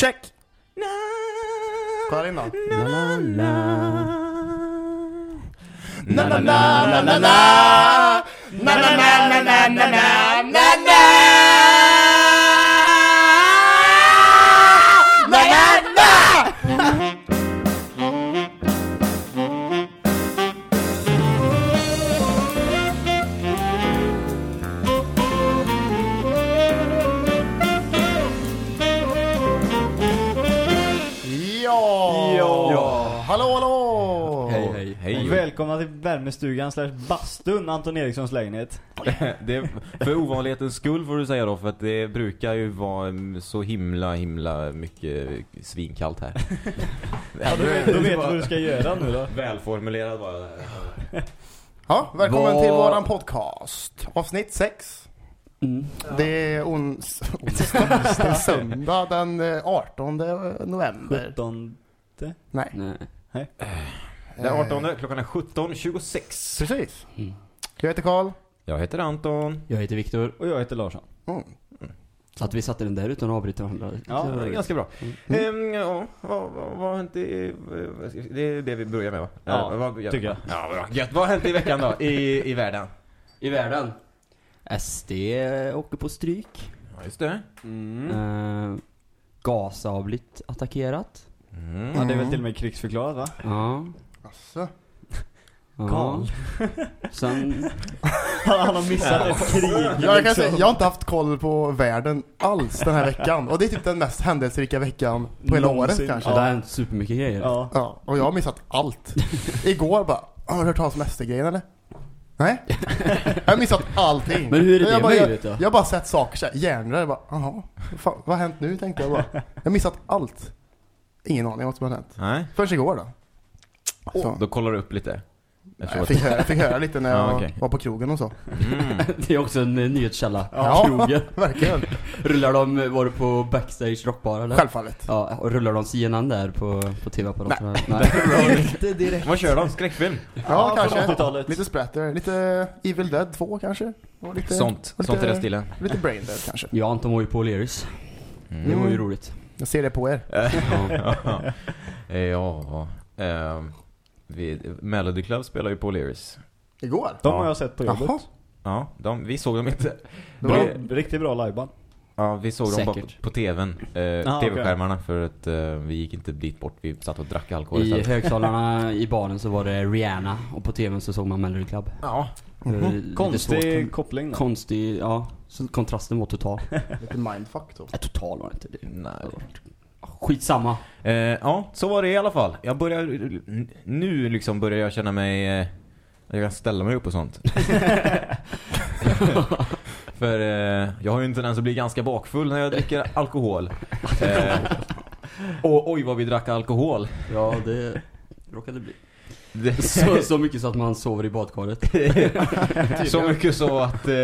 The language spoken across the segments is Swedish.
Check! Kolla in då. Na na na na Na na na na na na na na na Välkomna till värmestugan slash bastun Anton Erikssons lägenhet. Det är för ovanlighetens skull får du säga då, för att det brukar ju vara mm, så himla, himla mycket svinkallt här. Ja, då, vet- då vet du vad du ska göra nu då. Välformulerad var jag där. Ja, välkommen Vad- till våran podcast. Avsnitt 6. Mm. Det är ons onsdag, söndag den eh, 18 november. 17. Nej. Nej. Den 18, klockan är 17.26. Precis. Mm. Jag heter Karl. Jag heter Anton. Jag heter Viktor. Och jag heter Larsson. Mm. Så att vi satte den där utan att avbryta varandra. Ja, det är ganska bra. Ehm, ja, vad, vad, vad har hänt i... Det är det vi börjar med va? Ja, Eh, vad, tycker jag. Ja, bra. Gött. Vad har hänt i veckan då? I, i världen? I världen. SD åker på stryk. Ja, just det. Eh, Gaza har blivit attackerat. Mm. Ja, det är väl till och med krigsförklarat va? Ja. Ja. Karl. Sen, Han, han har missat ett krig Jag, kan liksom. säga, jag har inte haft koll på världen alls den här veckan. Och det är typ den mest händelserika veckan på hela Någonsin. året kanske. ja. det har hänt supermycket grejer. Ja. Ja, och jag har missat allt. Igår bara, har du hört talas om SD-grejen eller? Nej? Jag har missat allting. Men hur är det jag bara, möjligt då? jag har bara sett saker såhär, hjärnor, jag bara, jaha, fan, vad har hänt nu tänkte jag bara. Jag har missat allt. Ingen aning om vad som har hänt. Nej, Först igår då. Så. då kollar du upp lite. Jag att- fick höra, jag fick höra lite när jag Ja, okej. var på krogen och så. Mm. Det är också en eh, nyhetskälla. Ja. Krogen. Verkligen. Rullar de, var du på backstage rockbar eller? Självfallet. Ja, och rullar de CNN där på, på tv-apparaterna? Inte direkt. Vad kör de? Skräckfilm? Ja, Ja, kanske. 80-talet. Lite splatter, lite Evil Dead 2 kanske. Och lite, Sånt. och Sånt i lite- den stilen. Lite Brain Dead kanske. Jag och Anton var ju på O'Learys. Det var ju roligt. Jag ser det på er. Ja. ja. ehm, vi, Melody Club spelar ju på O'Learys. Igår? De Ja. har jag sett på jobbet. Jaha. Ja, de, vi såg dem inte. Bra, Det- riktigt bra liveband. Ja, vi såg dem bara på, Säkert. på tvn. Eh, Ah, TV-skärmarna för att eh, vi gick inte dit bort. Vi satt och drack alkohol I istället. högtalarna i baren så var det Rihanna och på tvn så såg man Melody Club. Ja. Eh, Mhm. lite svårt. Konstig koppling då. Konstig, ja. Så kontrasten var total. Lite mindfuck då. Nej, total var det inte. Det. Nej. Skitsamma. Eh, ja, så var det i alla fall. Jag börjar... Nu liksom börjar jag känna mig... Eh, jag kan ställa mig upp och sånt. För eh, jag har ju en tendens att bli ganska bakfull när jag dricker alkohol. Eh, och oj vad vi drack alkohol. Ja, det råkade bli. Det, Så, så mycket så att man sover i badkaret. så mycket så att... Eh,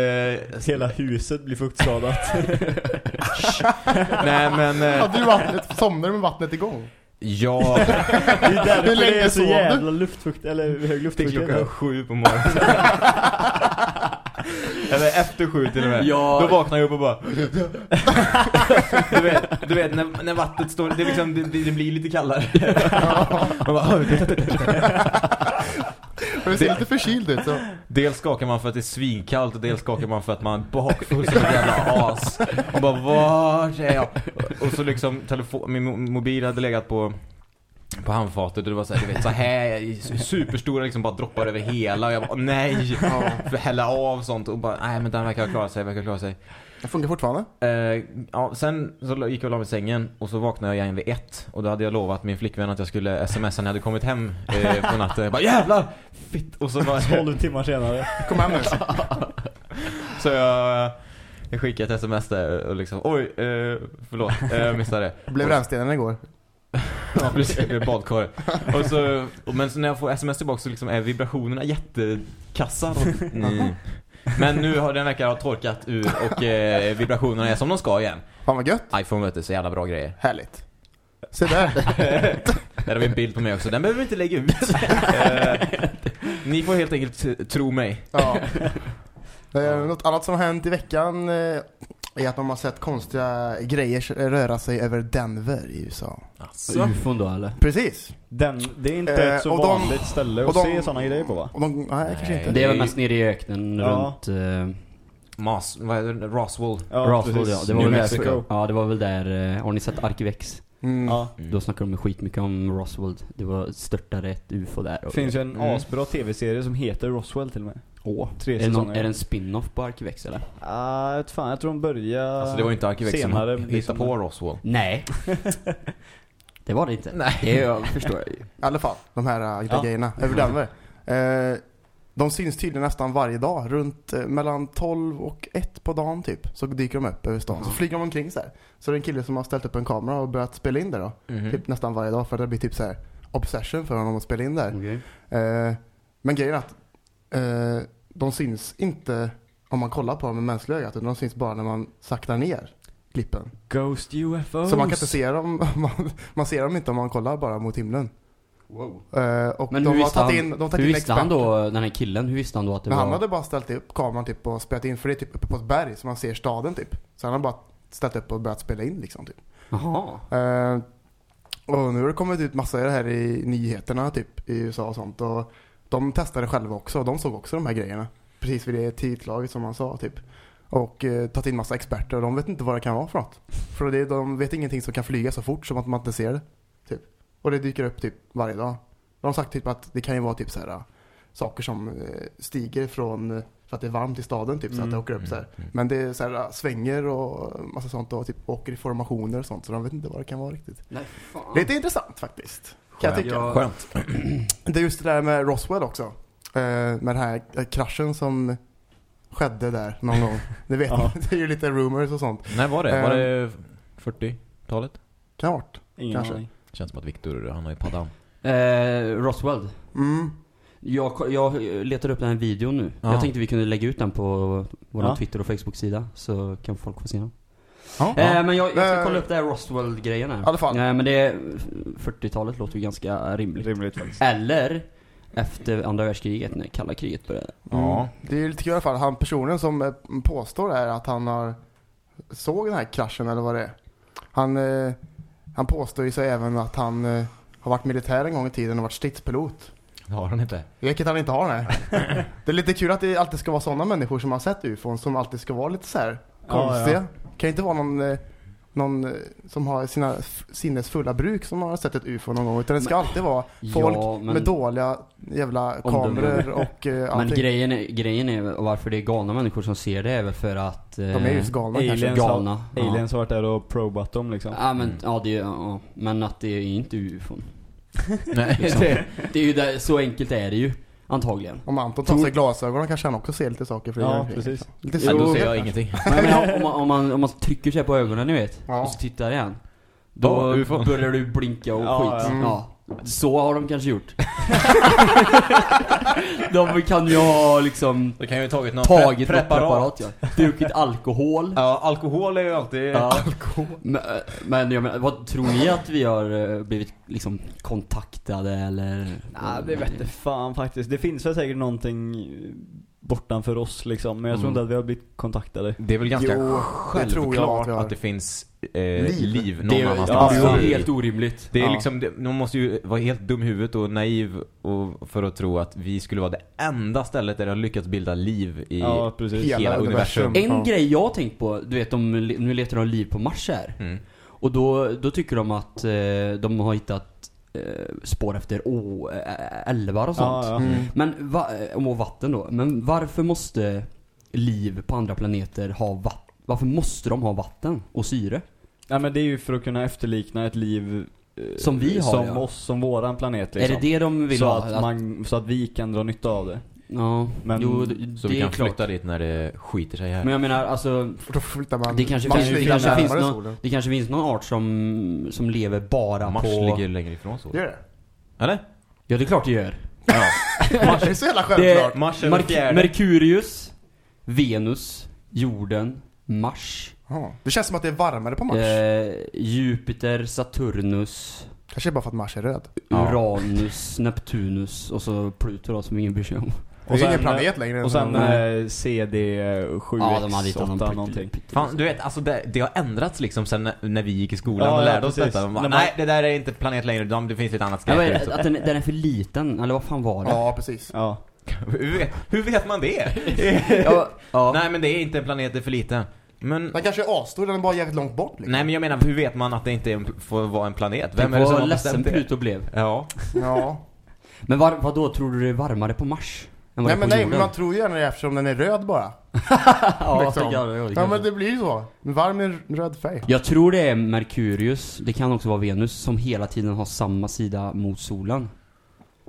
Hela huset blir fuktskadat. nej men... Eh, Hade du vattnet, somnade du med vattnet igång? ja, Det är därför Hur länge det är så jävla luftfukt, eller hög till luftfuktighet. klockan sju på morgonen. Eller efter sju till och med. Ja. Då vaknar jag upp och bara... du vet, du vet när, när vattnet står... Det, är liksom, det, det blir lite kallare. Man bara, "Åh, För det ser lite förkyld ut så. dels skakar man för att det är svinkallt och dels skakar man för att man är bakfull som ett jävla as. Och bara, vart är jag? Och så liksom, telefon, min mo- mobil hade legat på på handfatet och det var så här, du vet, så här superstora liksom bara droppar över hela och jag bara nej, för hälla av sånt och bara nej men den verkar klara sig, verkar klara sig. Det funkar fortfarande. Eh, ja, sen så gick jag och la mig i sängen och så vaknade jag igen vid ett och då hade jag lovat min flickvän att jag skulle smsa när jag hade kommit hem eh, på natten. Jag bara jävlar! Fitt! Och så var 12 timmar senare. Kom hem nu. Så jag, jag skickade ett sms där och liksom oj, eh, förlåt, eh, jag missade det. Blev rännstenen igår. Ja, precis. Badkar. Och så, och, men så när jag får sms tillbaka så liksom är vibrationerna jättekassa. Mm. Men nu har den verkar ha torkat ur och eh, vibrationerna är som de ska igen. Fan vad gött. iPhone vet du, så jävla bra grejer. Härligt. Se där. Där har vi en bild på mig också. Den behöver vi inte lägga ut. eh, ni får helt enkelt tro mig. Ja. Eh, något annat som har hänt i veckan. Eh, är att de har sett konstiga grejer röra sig över Denver i USA. Alltså. Ufon då eller? Precis. Den, det är inte Eh, ett så de- vanligt ställe och att de- se sådana grejer på va? Och de, nej, kanske Nej. inte. Det är väl mest nere i öknen Ja. runt uh, Mas, vad är det? Roswell. Roswell ja. Det var New väl Mexico. där, ja, det var väl där, eh, har ni sett Arkivex? Mm. Ja. Mm. Då snackade de skitmycket om Roswell. Det var störtade ett ufo där. Det finns ju en Mm. asbra tv-serie som heter Roswell till och med. Åh. Tre Är det, någon, är det en spin-off på Arkivex eller? Ah, vet fan, jag tror de började Alltså det var inte Arkivex som hittade på Roswell. Nej. det var det inte. Nej. Det jag förstår jag ju. I alla fall, de här äh, Ja. grejerna över Denver. Eh, de syns tydligen nästan varje dag. Runt eh, mellan 12 och 1 på dagen typ. Så dyker de upp över stan. Så flyger de omkring så här. Så det är en kille som har ställt upp en kamera och börjat spela in det då. Mhm. Typ nästan varje dag. För det blir typ så här obsession för honom att spela in där. Okej. Eh, men grejen är att eh, de syns inte om man kollar på dem med mänskliga ögat. Utan de syns bara när man saktar ner klippen. Ghost UFOs. Så man kan inte se dem. Man, man ser dem inte om man kollar bara mot himlen. Wow. Eh, och Men de hur visste, han, in, de har hur in visste han då, den här killen, hur visste han då att det Men var... han hade bara ställt upp kameran typ och spelat in för det är typ uppe på ett berg så man ser staden typ. Så han har bara ställt upp och börjat spela in liksom typ. Jaha. Eh, och nu har det kommit ut massa i det här i nyheterna typ i USA och sånt och de testade själva också och de såg också de här grejerna. Precis vid det tidslaget som man sa typ. Och eh, tagit in massa experter och de vet inte vad det kan vara för något. För det, de vet ingenting som kan flyga så fort som att man inte ser det. Typ. Och det dyker upp typ varje dag. De har sagt typ att det kan ju vara typ så här äh, saker som eh, stiger från, eh, för att det är varmt i staden typ så att det Mm. åker upp så här. Mm. Men det är så här svänger och massa sånt och typ åker i formationer och sånt så de vet inte vad det kan vara riktigt. Nej, fan. Lite intressant faktiskt. Kan jag tycka. Ja. Skönt. Det är just det där med Roswell också. Eh, med den här eh, kraschen som skedde där någon gång. Det vet Ja. man. Det är ju lite rumors och sånt. När var det? Var Ehm. det 40-talet? Kan ha varit. Ingen Kanske. aning. Känns som att Viktor, han har ju paddan. Eh, Roswell. Mm. Jag, jag letar upp den här videon nu. Ja. Jag tänkte vi kunde lägga ut den på vår Ja. Twitter och Facebook-sida. Så kan folk få se den. Ja. Eh, men jag, jag ska Eh, kolla upp det här Roswell-grejen här. I alla fall. Eh, men det är 40-talet låter ju ganska rimligt. Rimligt faktiskt. Eller efter andra världskriget, när kalla kriget började. Ja. Mm. Det är lite kul i alla fall. Han personen som eh, påstår är att han har såg den här kraschen eller vad det är. Han, eh, han påstår ju sig även att han eh, har varit militär en gång i tiden och varit stridspilot. Det har han inte. Vilket han inte har nej. det är lite kul att det alltid ska vara sådana människor som har sett ufon som alltid ska vara lite så här Ja, konstiga. Kan ju inte vara någon, eh, någon eh, som har sina f- sinnes fulla bruk som har sett ett ufo någon gång. Utan det ska alltid vara folk Ja, men- med dåliga jävla Omdömen. kameror och eh, Men allting. grejen är, grejen är och varför det är galna människor som ser det är väl för att... Eh, De är just galna kanske. Aliens, galna. har, Ja. aliens har varit där och probat dem liksom. Ja men, Mm. ja, det, är- ja, men att det är inte ufon. Nej, Liksom. det, det är ju där, så enkelt är det ju. Antagligen. Om Anton tar Tror- sig glasögonen kanske han också ser lite saker. För Ja, precis. Lite Ja, då så. ser jag ingenting. Men, men om, man, om, man, om man trycker sig på ögonen ni vet, Ja. och så tittar igen. Då Ja, börjar du blinka och Ja, skit. ja. Ja. Så har de kanske gjort. de kan ju ha liksom Det kan ju ha tagit någon tagit pre- något preparat ja. Druckit alkohol. Ja, alkohol är ju alltid... Ja. Men, men jag menar, vad tror ni att vi har eh, blivit liksom kontaktade eller? Nej, det vet inte fan faktiskt. Det finns väl säkert någonting bortanför oss liksom. Men jag tror Mm. inte att vi har blivit kontaktade. Det är väl ganska Jo, självklart att att det finns eh, Liv. liv. någon Det är, ja, annanstans. det är Ja. helt orimligt. Det är Ja. liksom, det, man måste ju vara helt dum huvudet och naiv och för att tro att vi skulle vara det enda stället där det har lyckats bilda liv i Ja, hela, Hela universum. universum. En Ja. grej jag har tänkt på, du vet de, nu letar de liv på Mars här. Mm. Och då, då tycker de att eh, de har hittat spår efter å, eh, älvar och sånt. Ja, ja. Mm. Men, va, eh, och vatten då. Men varför måste liv på andra planeter ha vatten? Varför måste de ha vatten och syre? Ja men det är ju för att kunna efterlikna ett liv eh, Som vi har, Som ja. oss, som våran planet liksom. Är det det de vill så, ha? att man, så att vi kan dra nytta av det. Ja, Men- jo, det, Så vi kan klart. flytta dit när det skiter sig här. Men jag menar, alltså, då flyttar man Det kanske Mars finns- kanske finns någon- det kanske finns någon art som, som lever bara Mars på... ligger längre ifrån solen. Gör det? Eller? Ja, det är klart det gör. Ja. Mars är så jävla självklart. Mars är Merk-. Merkurius, Venus, jorden, Mars, Ja. Det känns som att det är varmare på Mars. eh, Jupiter, Saturnus, Kanske bara för att Mars är röd. Ja. Uranus, Neptunus och så Pluto då som ingen bryr sig om. Det är ingen planet längre. Och sen eh, CD 7 Ja, de hade hittat någon X8 pytte- någonting. pytte- Fan, du vet, alltså det, det har ändrats liksom sen när, vi gick i skolan Ja, och ja, lärde oss precis. detta. De bara, Nej, det där är inte planet längre, de, det finns ett annat Ja, vad skräp. det? Att den, den är för liten, eller vad fan var det? Ja, precis. Ja. hur, vet, hur vet man det? Ja, ja. Nej, men det är inte en planet, det är för liten. Men, Den kanske är asstor, den är bara jävligt långt bort liksom. nej men jag menar, hur vet man att det inte är en, får vara en planet? Vem är det som vad har ledsen bestämt det? Pluto blev. Ja. Ja. Men var, vad då tror du det är varmare på Mars? Än vad Nej men nej, men man tror ju gärna det eftersom den är röd bara. ja, liksom. det kan- det Ja men det blir ju så. Varm är röd färg. Jag tror det är Merkurius, det kan också vara Venus, som hela tiden har samma sida mot solen.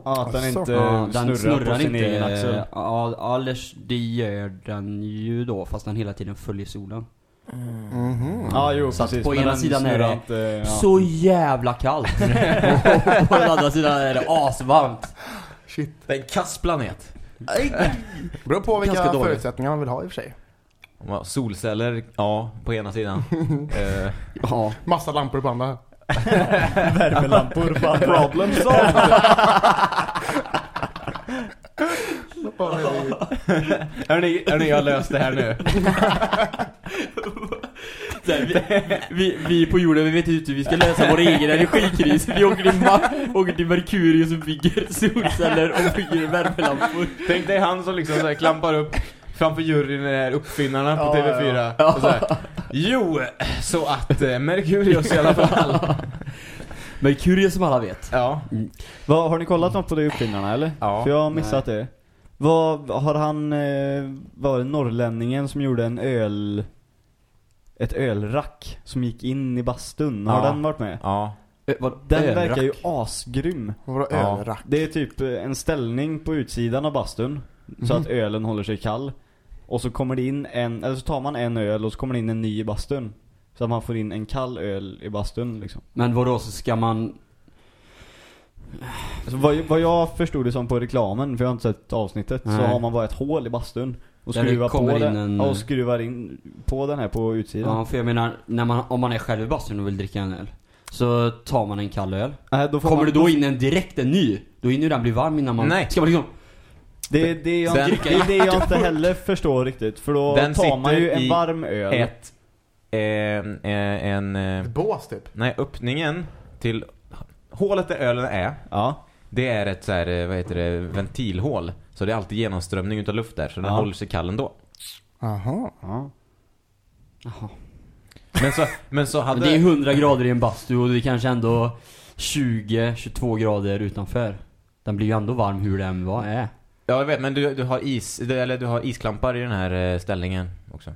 Ja, att den inte Ja, snurrar, på sin egen axel. Ja, eller det gör den ju då, fast den hela tiden följer solen. Mhm. Ja, jo Så precis. på ena den sidan är snurrar det inte, ja. Så jävla kallt! och på den andra sidan är det asvarmt. Shit. Det är en kass planet. Beror på vilka Ganska förutsättningar man vill ha i och för sig. Ja, Solceller, ja, på ena sidan. eh, Ja. Massa lampor på andra. Värmelampor, fan problem solved! hörni, hörni, jag har löst det här nu. Här, vi, vi, vi på jorden, vi vet inte hur vi ska lösa vår egen energikris. Vi åker till, Ma- åker till Merkurius och bygger solceller och bygger värmelampor. Tänk dig han som liksom så här klampar upp framför juryn när det är uppfinnarna på Ja, TV4. ja. Och så här, jo, så att eh, Merkurius i alla fall. Merkurius som alla vet. Ja. Vad, har ni kollat något på det uppfinnarna eller? Ja. För jag har missat det. Vad, har han, eh, var det norrlänningen som gjorde en öl, ett ölrack som gick in i bastun? Har Ja. den varit med? Ja. Den ölrack? verkar ju asgrym. Vadå Ja. ölrack? Det är typ eh, en ställning på utsidan av bastun så Mhm. att ölen håller sig kall. Och så kommer det in en, eller så tar man en öl och så kommer det in en ny i bastun. Så att man får in en kall öl i bastun liksom. Men vadå, så ska man... Så vad, vad jag förstod det som på reklamen, för jag har inte sett avsnittet, så Nej. har man bara ett hål i bastun. Och det skruvar på den, en- och skruvar in på den här på utsidan. Ja, för jag menar, när man, om man är själv i bastun och vill dricka en öl. Så tar man en kall öl. Nej, då får Kommer man, det då in en direkt, en ny? Då hinner ju den bli varm innan man... Nej. Ska man liksom... Det, det, är jag, Den- det är det jag inte heller förstår riktigt. För då Den tar man ju en varm öl. Ett, eh, eh, en, Ett bås typ. nej, öppningen till hålet där ölen är, Ja. det är ett så här, eh, vad heter det, ventilhål. Så det är alltid genomströmning utav luft där, så den Ja. håller sig kall ändå. Jaha. ja. Jaha. Men så, men så hade... Men det är 100 grader i en bastu och det är kanske ändå 20-22 grader utanför. Den blir ju ändå varm hur den var är. Ja, jag vet, men du, du har is, du, eller du har isklampar i den här eh, ställningen också.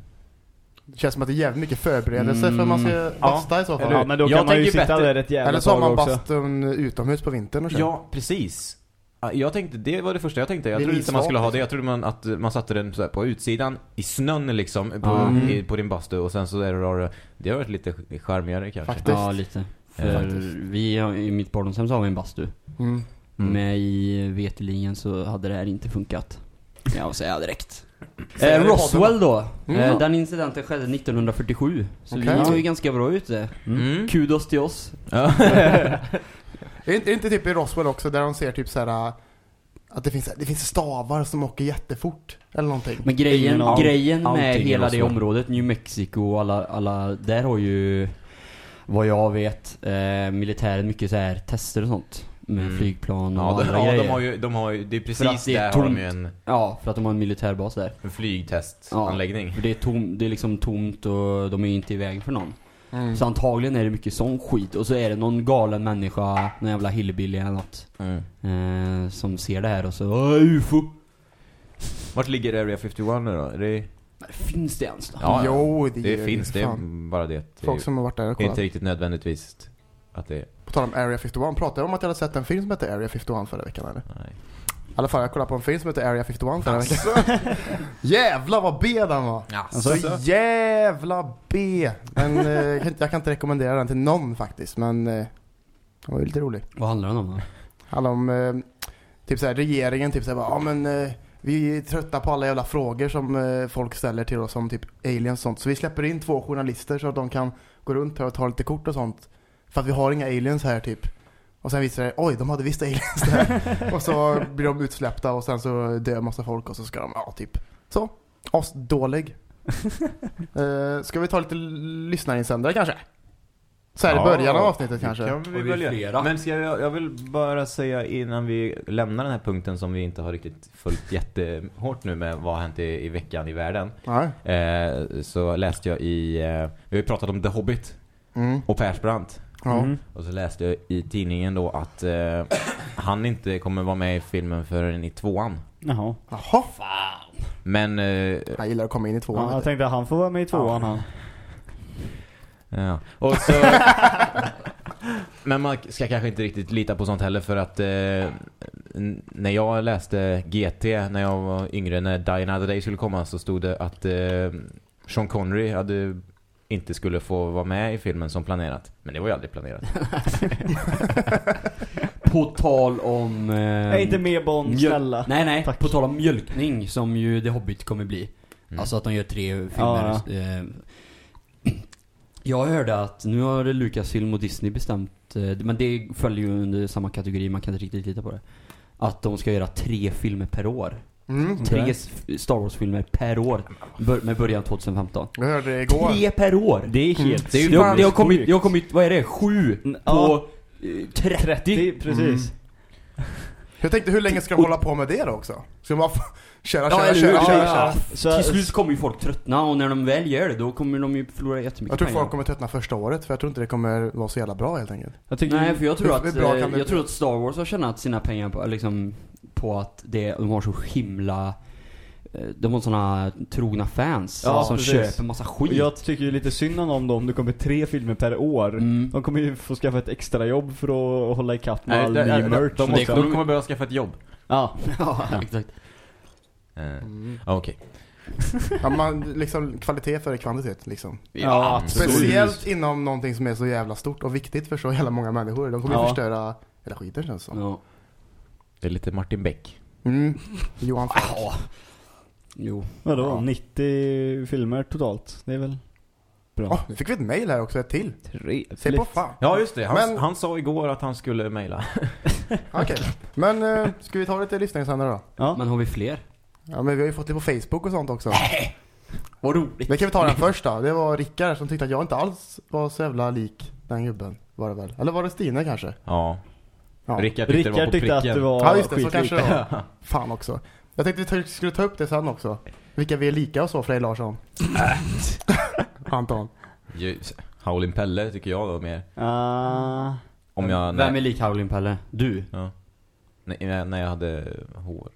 Det känns som att det är jävligt mycket förberedelse Mm. för man ska basta i så fall. Ja, men då Jag kan man ju tänker sitta bättre- där ett jävla Eller så har tag man också. bastun utomhus på vintern och kör. Ja, precis. Ja, Jag tänkte, det var det första jag tänkte. Jag Det trodde inte man skulle ha det. Jag trodde man, att man satte den så här på utsidan i snön liksom på, Mm. i, på din bastu och sen så är det då, det har varit lite charmigare kanske. Faktiskt. Ja, lite. För Faktiskt. vi, har- i mitt barndomshem så har vi en bastu. Mm. Mm. Med i veterligen så hade det här inte funkat. Jag säger direkt. Eh, Roswell då. Mm. Eh, den incidenten skedde 1947. Så Okej. vi var ju ganska bra ute. Mm. Kudos till oss. Ja. Är inte, är inte typ i Roswell också där de ser typ så här äh, att det finns, det finns stavar som åker jättefort eller någonting. Men grejen, aning. grejen med hela det området, New Mexico och alla, alla, där har ju vad jag vet, eh, militären mycket så här tester och sånt. Med Mm. flygplan och Ja, de, andra ja grejer. de har ju, de har ju, det är precis det är där har de tomt. ju en, Ja, för att de har en militärbas där. en flygtestanläggning. För det är, tom, det är liksom tomt och de är inte i vägen för någon. Mm. Så antagligen är det mycket sån skit. Och så är det någon galen människa, någon jävla hillbilly eller något. Mm. Eh, som ser det här och så, Åh, ufo! Vart ligger Area 51 nu då? Är det, Finns det ens då? ja, Jo, det, det finns, det fan. bara det. Det Folk som har varit där och är kollat. inte riktigt nödvändigtvis att det är, På tal om Area 51, pratade jag om att jag hade sett en film som hette Area 51 förra veckan eller? nej. I alla fall, jag kollade på en film som hette Area 51 förra veckan. Jävlar vad B den var! Alltså, Så jävla B! Men eh, jag, kan inte, jag kan inte rekommendera den till någon faktiskt, men eh, den var ju lite rolig. Vad handlar den om då? Handlar om eh, typ såhär regeringen, typ såhär ja men eh, vi är trötta på alla jävla frågor som eh, folk ställer till oss om typ aliens och sånt. Så vi släpper in två journalister så att de kan gå runt här och ta lite kort och sånt. För att vi har inga aliens här typ. Och sen visar det oj, de hade visst aliens där. och så blir de utsläppta och sen så dör massa folk och så ska de, ja typ. Så, asdålig. uh, ska vi ta lite lyssnarinsändare kanske? Så här i Ja, början av avsnittet det kanske. Kan vi Och vi är väl göra. flera. Men ska jag, jag vill bara säga innan vi lämnar den här punkten som vi inte har riktigt följt jättehårt nu med vad har hänt i, i veckan i världen. Nej. Eh, så läste jag i, eh, vi har ju pratat om The Hobbit Mm. och Persbrandt. Ja. Mm. Och så läste jag i tidningen då att eh, han inte kommer vara med i filmen förrän i tvåan. Jaha. Jaha. Men, eh, Han gillar att komma in i tvåan. Ja, jag tänkte att han får vara med i tvåan han. ja. Och så... Men man ska kanske inte riktigt lita på sånt heller för att eh, när jag läste GT när jag var yngre, när Die Another Day skulle komma så stod det att eh, Sean Connery hade inte skulle få vara med i filmen som planerat. Men det var ju aldrig planerat. På tal om... Eh, Nej, inte mer Bond, snälla. Nej, nej. Tack. På tal om mjölkning som ju The Hobbit kommer bli. Mm. Alltså att de gör tre filmer. Ja, Eh, jag hörde att nu har Lucasfilm och Disney bestämt, eh, men det följer ju under samma kategori, man kan inte riktigt lita på det. Att de ska göra tre filmer per år. Mm. Tre Star Wars-filmer per år. Bör, med början 2015. Jag hörde det igår. Tre per år! Det är helt Det, är ju fan, det har kommit, det har kommit, vad är det? Sju Mm, på ja. eh, 30. 30, precis. Jag tänkte, hur länge ska de hålla på med det då också? Ska bara f- köra, Ja, köra, köra, Ja, köra, köra? Till slut kommer ju folk tröttna och när de väl gör det då kommer de ju förlora jättemycket Jag tror pengar. folk kommer tröttna första året, för jag tror inte det kommer vara så jävla bra helt enkelt. jag tycker Nej, för jag tror Hur- att, hur eh, jag tror att Star Wars har tjänat sina pengar på, liksom, på att det, de har så himla eh, de har såna trogna fans Ja, som precis. köper massa skit. Jag tycker ju lite synd om dem det kommer tre filmer per år. Mm. De kommer ju få skaffa ett extra jobb för att hålla ikapp med all ny merch. de, de kommer behöva skaffa ett jobb. Ja. ja, exakt. Eh, Mm. Okej. Ja, man, liksom, kvalitet före kvantitet liksom. Ja, absolut. Speciellt inom någonting som är så jävla stort och viktigt för så jävla många människor. De kommer ju Ja. förstöra hela skiten känns det som. Ja. Det är lite Martin Beck. Mm. Johan Falk. Ja. Jo. Vadå? Ja. 90 filmer totalt. Det är väl bra. Nu fick vi ett mail här också, ett till. Trevligt. Se på fan. Ja, just det. Han, Men- han sa igår att han skulle mejla. Okej. Men uh, ska vi ta lite lyssningssändare då? Ja. Men har vi fler? Ja men vi har ju fått det på Facebook och sånt också. Vad roligt. Vi kan vi ta den först då. Det var Rickard som tyckte att jag inte alls var så jävla lik den gubben. Var det väl? Eller var det Stina kanske? Ja. Ja. Rickard tyckte det var Rickard på tyckte att du var Ja just det, så kanske det var. Fan också. Jag tänkte att vi skulle ta upp det sen också. Vilka vi är lika och så, Frej Larsson. Anton. Just- Howlin' Pelle tycker jag då mer. Ah, Om jag... Vem är lik Howlin' Pelle? Du? ja. när, när jag hade hår.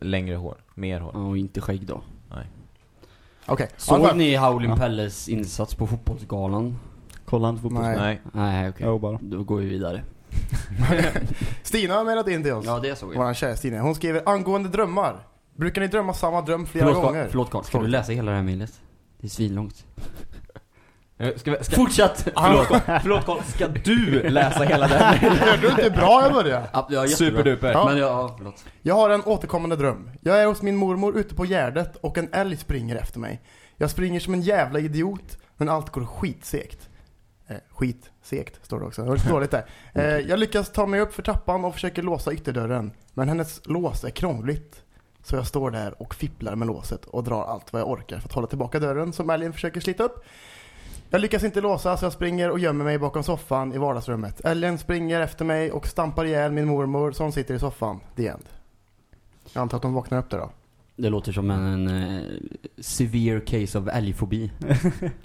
Längre hår. Mer hår. Och inte skägg då. Okej. Såg Anton. ni Howlin' Ja. Pelles insats på fotbollsgalan? kolla inte fotboll. Nej. Nej. Nej, okej. Bara. Då går vi vidare. Stina har mejlat in till oss. Ja, det såg jag. Våran kära Stina. Hon skriver angående drömmar. Brukar ni drömma samma dröm flera Förlåt, gånger? Carl, förlåt Carl, ska du läsa hela det här mejlet? Det är svinlångt. Eh, Ska, vi- ska, Fortsätt! förlåt, förlåt Carl, ska du läsa hela den? Hörde du inte bra jag började? Ja. Superduper. Ja. Men ja, ja, förlåt. Jag har en återkommande dröm. Jag är hos min mormor ute på Gärdet och en älg springer efter mig. Jag springer som en jävla idiot, men allt går skitsegt. Eh, skitsegt står det också. Det var lite dåligt där. Eh, jag lyckas ta mig upp för trappan och försöker låsa ytterdörren. Men hennes lås är krångligt. Så jag står där och fipplar med låset och drar allt vad jag orkar för att hålla tillbaka dörren som älgen försöker slita upp. Jag lyckas inte låsa så jag springer och gömmer mig bakom soffan i vardagsrummet. Älgen springer efter mig och stampar ihjäl min mormor som sitter i soffan. The end. Jag antar att de vaknar upp där då. Det låter som en, eh, severe case of älgfobi.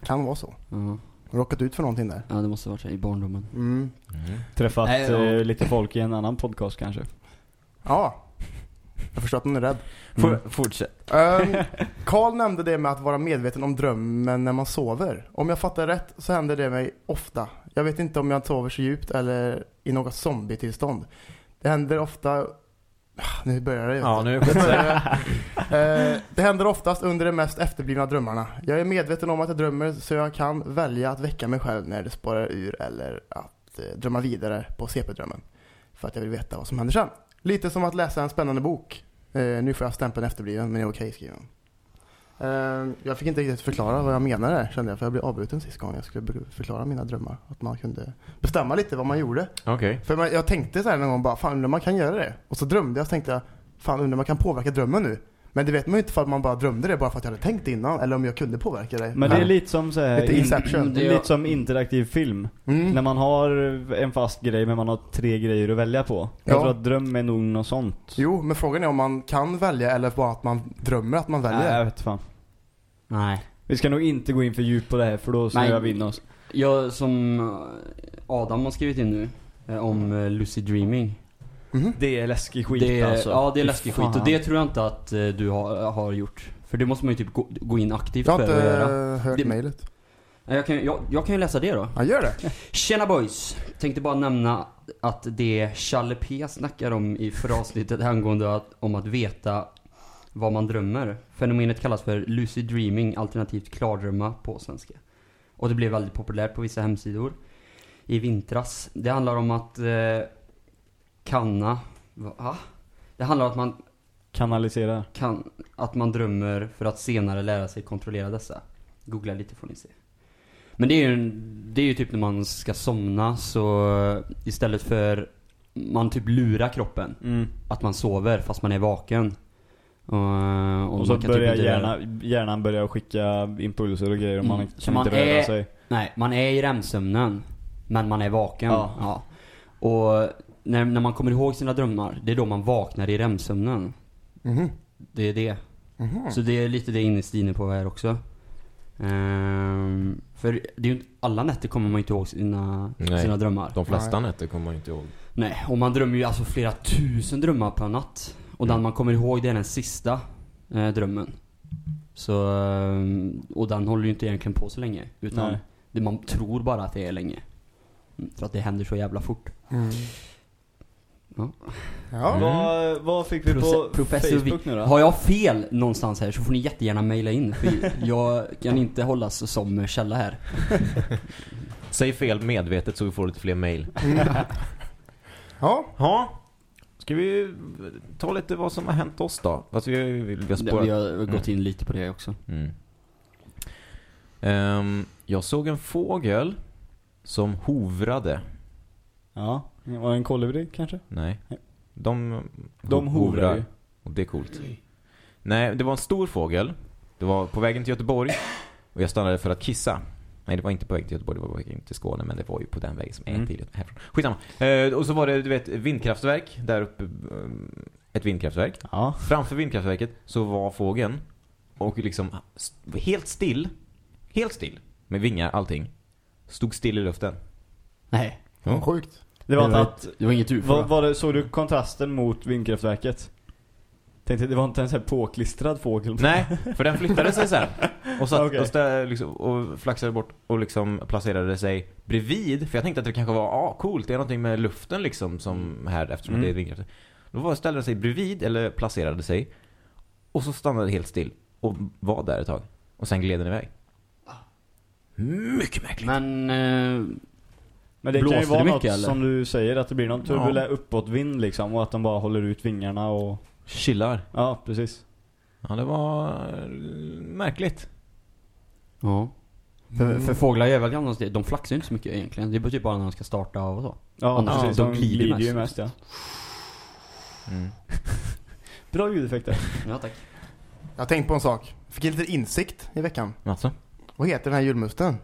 Kan vara så. Ja. Råkat ut för någonting där. ja, det måste ha varit så i barndomen. Mm. Mm. Träffat Nej, ja. eh, lite folk i en annan podcast kanske. Ja. Jag förstår att hon är rädd. For, fortsätt. Ehm, Karl nämnde det med att vara medveten om drömmen när man sover. Om jag fattar rätt så händer det mig ofta. Jag vet inte om jag sover så djupt eller i något zombie-tillstånd. Det händer ofta... Ah, Nu börjar det. Ja, nu Det, börjar, Eh, det händer oftast under de mest efterblivna drömmarna. Jag är medveten om att jag drömmer så jag kan välja att väcka mig själv när det spårar ur eller att eh, drömma vidare på CP-drömmen. För att jag vill veta vad som händer sen. Lite som att läsa en spännande bok. Eh, nu får jag stämpeln efterbliven men det är okej skriven. Eh, jag fick inte riktigt förklara vad jag menade kände jag för jag blev avbruten sist gång jag skulle förklara mina drömmar. Att man kunde bestämma lite vad man gjorde. Okej. För jag tänkte så här någon gång bara, fan undrar man kan göra det? Och så drömde jag så tänkte jag, fan undrar man kan påverka drömmen nu? Men det vet man ju inte för att man bara drömde det bara för att jag hade tänkt innan eller om jag kunde påverka det. Men det är lite som så här, Lite Inception. det är lite som interaktiv film. Mm. När man har en fast grej men man har tre grejer att välja på. Jag Ja. tror att dröm är nog något sånt. Jo, men frågan är om man kan välja eller bara att man drömmer att man väljer. Nej, jag vet fan. Nej. Vi ska nog inte gå in för djupt på det här för då snöar vi in oss. Jag som eh, Adam har skrivit in nu eh, om eh, lucid dreaming. Mhm. Det är läskig skit det, är- alltså. Ja, det är läskig fan. skit. Och det tror jag inte att eh, du har, har gjort. För det måste man ju typ gå, gå in aktivt Jag har för inte att göra. eh, hört Det- mejlet. Ja, Jag kan, jag, jag kan ju läsa det då. Ja, gör det. Tjena boys! Tänkte bara nämna att det Challe P snackar om i förra avsnittet angående att, om att veta vad man drömmer. Fenomenet kallas för lucid dreaming alternativt klardrömma på svenska. Och det blev väldigt populärt på vissa hemsidor i vintras. Det handlar om att eh, kanna... Va? Det handlar om att man Kanalisera. kan, att man drömmer för att senare lära sig kontrollera dessa. Googla lite får ni se. Men det är ju, en- det är ju typ när man ska somna så istället för man typ lurar kroppen Mm. att man sover fast man är vaken. Och, och Och så man kan börjar typ inte- hjärna, hjärnan börja skicka impulser och grejer om Mm. man Så kan man inte röra är- sig. Nej, man är i REM-sömnen. Men man är vaken. Ja. Och när, när man kommer ihåg sina drömmar, det är då man vaknar i REM-sömnen. Mhm. Det är det. Mhm. Så det är lite det Ines är inne på här också. Ehm, för det är ju inte, alla nätter kommer man inte ihåg sina, Nej. sina drömmar. De flesta nätter kommer man inte ihåg. Nej, och man drömmer ju alltså flera tusen drömmar per natt. Och den man kommer ihåg det är den sista eh, drömmen. Så, ehm, och den håller ju inte egentligen på så länge. Utan Nej. det, man tror bara att det är länge. Mm, För att det händer så jävla fort. Mm. Ja. Ja. Mm. Vad, vad fick vi på Proce- Professor Facebook nu då? Har jag fel någonstans här så får ni jättegärna mejla in. För jag kan inte hållas som källa här. Säg fel medvetet så vi får lite fler mail. Ja. Ja. Ska vi ta lite vad som har hänt oss då? Fast vi, vi, vi har Vi spårat. har gått in lite på det också. Mm. Ehm, jag såg en fågel som hovrade. Ja, var det en kolibri kanske? Nej. De, De hovrar ju. Och det är coolt. Nej, det var en stor fågel. Det var på vägen till Göteborg. Och jag stannade för att kissa. Nej, det var inte på väg till Göteborg, det var på väg till Skåne. Men det var ju på den vägen som är Mm. till härifrån. Skitsamma. Eh, och så var det, du vet, vindkraftverk där uppe. eh, Ett vindkraftverk. Ja. Framför vindkraftverket så var fågeln. Och liksom helt still. Helt still. Med vingar, allting. Stod still i luften. Nej. Ja. Sjukt. Det var var, att, det var inget ufo. var, var det, såg du kontrasten mot vindkraftverket? Tänkte, det var inte en sån här påklistrad fågel. Nej, för den flyttade sig sen. Och satt Okej. och, stö, liksom, och flaxade bort och liksom placerade sig bredvid. För jag tänkte att det kanske var, ah coolt, det är någonting med luften liksom som här eftersom Mm. det är vindkraft. Då var, ställde den sig bredvid, eller placerade sig. Och så stannade det helt still. Och var där ett tag. Och sen gled den iväg. Mycket märkligt. Men... Eh, Men det kan Blåste ju vara något mycket, eller? som du säger, att det blir någon Ja. turbulent uppåtvind liksom. Och att de bara håller ut vingarna och... Chillar. Ja, precis. Ja, det var eh, märkligt. ja. För, för fåglar gör väl det. De flaxar ju inte så mycket egentligen. Det är typ bara när de ska starta och så. Ja, Annars precis. så De glider glider ju mest. mest, ja. Mm. Bra ljudeffekter. Ja, tack. Jag har tänkt på en sak. Fick en liten insikt i veckan. Alltså? Vad heter den här julmusten?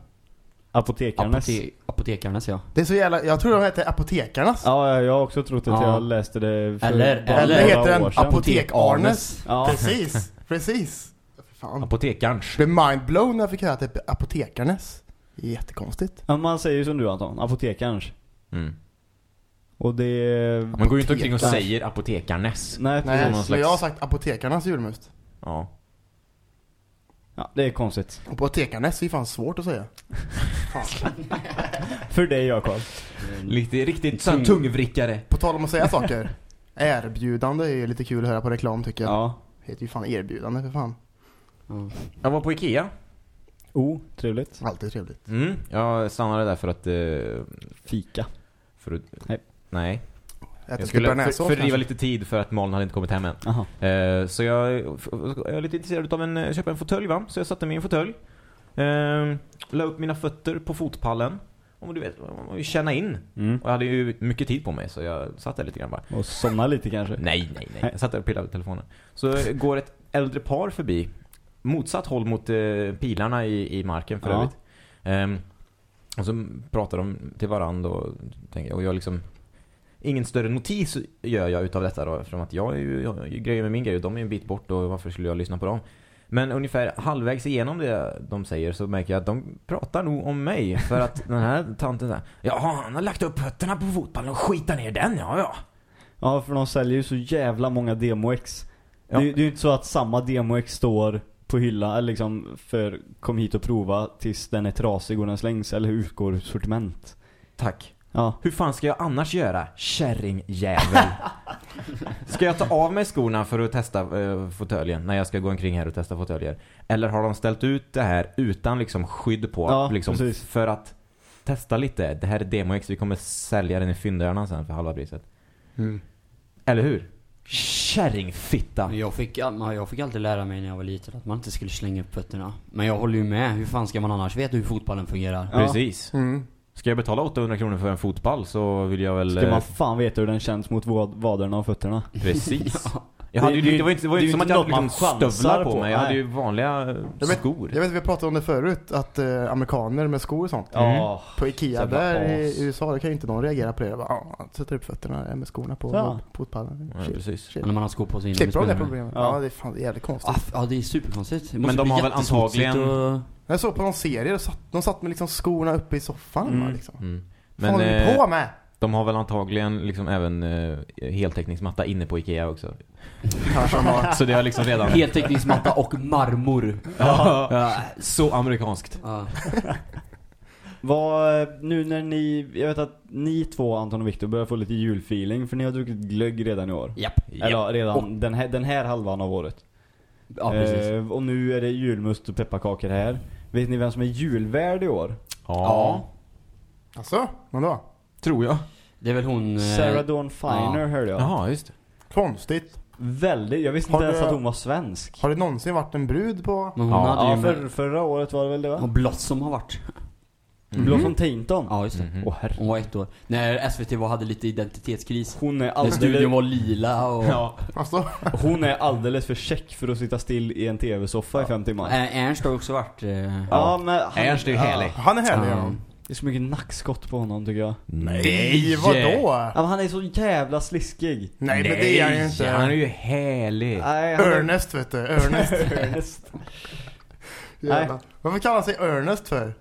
Apotekarnes. Apote apotekarnas ja. Det är så jävla, jag tror de heter Apotekarnas. Ja, jag har också trott att Ja. jag läste det för Eller- bara Eller heter den. Apotek-Arnes? Ja. Precis, precis. Fan. Apotekarns. Blev mindblown när jag fick höra att det är Apotekarnes. Jättekonstigt. ja, man säger ju som du Anton, apotekarns. Mm. Och det... Man går ju inte omkring och säger apotekarnes. Nej, Nej, precis. någon men jag har sagt Apotekarnas julmust. Ja. Ja, det är konstigt. Apotekarnes är ju fan svårt att säga. För dig Jakob. Lite, riktigt Tung- tungvrickare. På tal om att säga saker. Erbjudande är lite kul att höra på reklam tycker jag. Ja. Det heter ju fan erbjudande för fan. ja. Jag var på Ikea. Oh, trevligt. Alltid trevligt. Mm. Jag stannade där för att... eh, Fika. För att Nej. Nej. Jag skulle bearnaisesås för, fördriva lite tid för att Malin hade inte kommit hem än. Eh, så jag, jag är lite intresserad av en, eh, köpa en fåtölj va? Så jag satte mig i en fåtölj. Eh, la upp mina fötter på fotpallen. Och du vet, man vill känna in. Mm. Och jag hade ju mycket tid på mig så jag satt där lite grann bara. Och somna lite kanske. Nej, nej, nej. Jag satt där och pillade på telefonen. Så går ett äldre par förbi. Motsatt håll mot eh, pilarna i, i marken för Ja. övrigt. Ehm, och så pratar de till varandra och, tänker, jag- och jag liksom... Ingen större notis gör jag utav detta då. Eftersom att jag är ju, jag ju grejer med min grej och de är en bit bort och varför skulle jag lyssna på dem? Men ungefär halvvägs igenom det de säger så märker jag att de pratar nog om mig. För att den här tanten säger Ja, han har lagt upp fötterna på fotbollen och skitar ner den, ja ja. Ja, för de säljer ju så jävla många demo-ex. Ja. Det, det är ju inte så att samma demo-ex står på hylla eller liksom för kom hit och prova tills den är trasig och den slängs eller utgår sortiment. Tack. Ja. Hur fan ska jag annars göra? Kärringjävel. ska jag ta av mig skorna för att testa uh, fåtöljen när jag ska gå omkring här och testa fåtöljer? Eller har de ställt ut det här utan liksom skydd på? Ja, liksom, precis. För att testa lite. Det här är DemoX, vi kommer sälja den i fyndarna sen för halva priset. Mm. Eller hur? Kärringfitta. Jag fick, jag fick alltid lära mig när jag var liten att man inte skulle slänga upp fötterna. Men jag håller ju med. Hur fan ska man annars veta hur fotbollen fungerar? Ja. Precis. Mm. Ska jag betala 800 kronor för en fotboll så vill jag väl... Ska eh, man fan veta hur den känns mot vad- vaderna och fötterna. Precis. Ja. Jag hade ju, Det- det var inte, det var det inte som att jag hade liksom man stövlar på på, mig. Jag hade ju vanliga eh, Jag vet- skor. Jag vet vi pratade om det förut, att eh, amerikaner med skor och sånt. Ja. På Ikea Jävla där i as. USA, där kan ju inte någon reagera på det. Bara, han sätter upp fötterna med skorna på Ja. fotpallen. Ja, precis. Shit. När man har skor på sig innan Slipper de det problemet? Ja. Ja, det är fan jävligt konstigt. Ah, Ja, det är superkonstigt. Det Men de har väl antagligen- och- Jag såg på någon serie, de satt, de satt med liksom skorna uppe i soffan. Mm. va, Liksom. Mm. Vad Men håller ni eh, på med? de har väl antagligen liksom även eh, heltäckningsmatta inne på Ikea också. Kanske de har. Så det har liksom redan... Heltäckningsmatta och marmor. ja, ja, så amerikanskt. Ja. Vad, nu när ni, jag vet att ni två, Anton och Viktor, börjar få lite julfeeling för ni har druckit glögg redan i år. Japp. Eller ja, redan den, här, den här halvan av året. Ja, precis. Eh, och nu är det julmust och pepparkakor här. Vet ni vem som är julvärd i år? Ja, Alltså, vadå? tror jag. Det är väl hon... eh, Sarah Dawn Finer ja. hörde jag. Jaha, just det. Konstigt. Väldigt, jag visste Har inte ens du- att hon var svensk. Har det någonsin varit en brud på... Men hon Ja. hade Ja, ju för, förra året var det väl det va? Och Blossom har varit. Mhm. Blossom Tainton. Ja, just det. Åh herre. Hon var ett år. När SVT var, hade lite identitetskris. Hon är, När studion alldeles, var lila och... Ja. Alltså, hon är alldeles för check för att sitta still i en tv-soffa i fem timmar. Ä- Ernst har också varit... Eh... Ja, men han, Ernst är ju härlig. han är härlig. Ja. Ja. Det är så mycket nackskott på honom tycker jag. Nej, vadå? Ja, han är så jävla sliskig. Nej, men det är han ju inte. Han är ju härlig. Nej, han Ernest vet du, Ernest. Ernest. Jävlar. Varför kallar han sig Ernest för?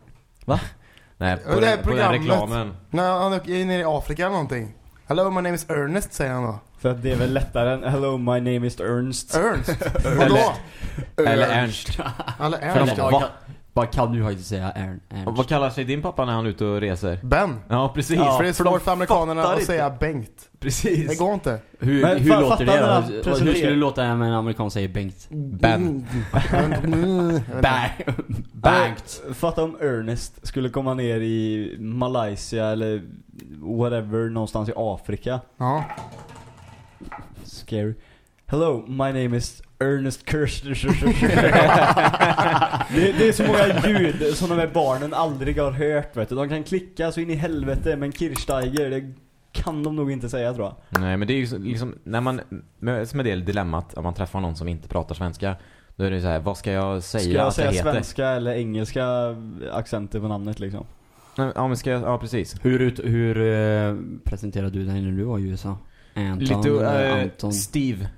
Nej, på, det här den, på den reklamen. När han är nere i Afrika eller någonting. Hello, my name is Ernest säger han då. För att det är väl lättare än Hello my name is Ernst. Ernst? Vadå? Eller Ernst. Eller Ernst. de- Ja, va? kan, bara kan du faktiskt säga Ernst. Vad kallar sig din pappa när han är ute och reser? Ben. Ja, precis. Ja, för det är för de svårt för amerikanerna att inte. säga Bengt. Det Precis. går inte. Hur, Men hur låter det? Vad- Hur skulle det låta när en amerikan säger Bengt? Ben. Bang! Bankt! Fatta om Ernest skulle komma ner i Malaysia eller whatever någonstans i Afrika. Ja. Scary. Hello, my name is Ernest Kirster. det, det är så många ljud som de här barnen aldrig har hört vet du. De kan klicka så in i helvete men Kirchsteiger, det kan de nog inte säga tror jag. Nej, men det är ju liksom, när man möts med det dilemmat, om man träffar någon som inte pratar svenska, då är det så här, vad ska jag säga Ska jag säga svenska eller engelska accenter på namnet liksom? Nej, Ja, men ska jag, ja precis. Hur, ut, hur eh, presenterade du dig när du var i USA? Anton Lite, eh, Anton? Steve.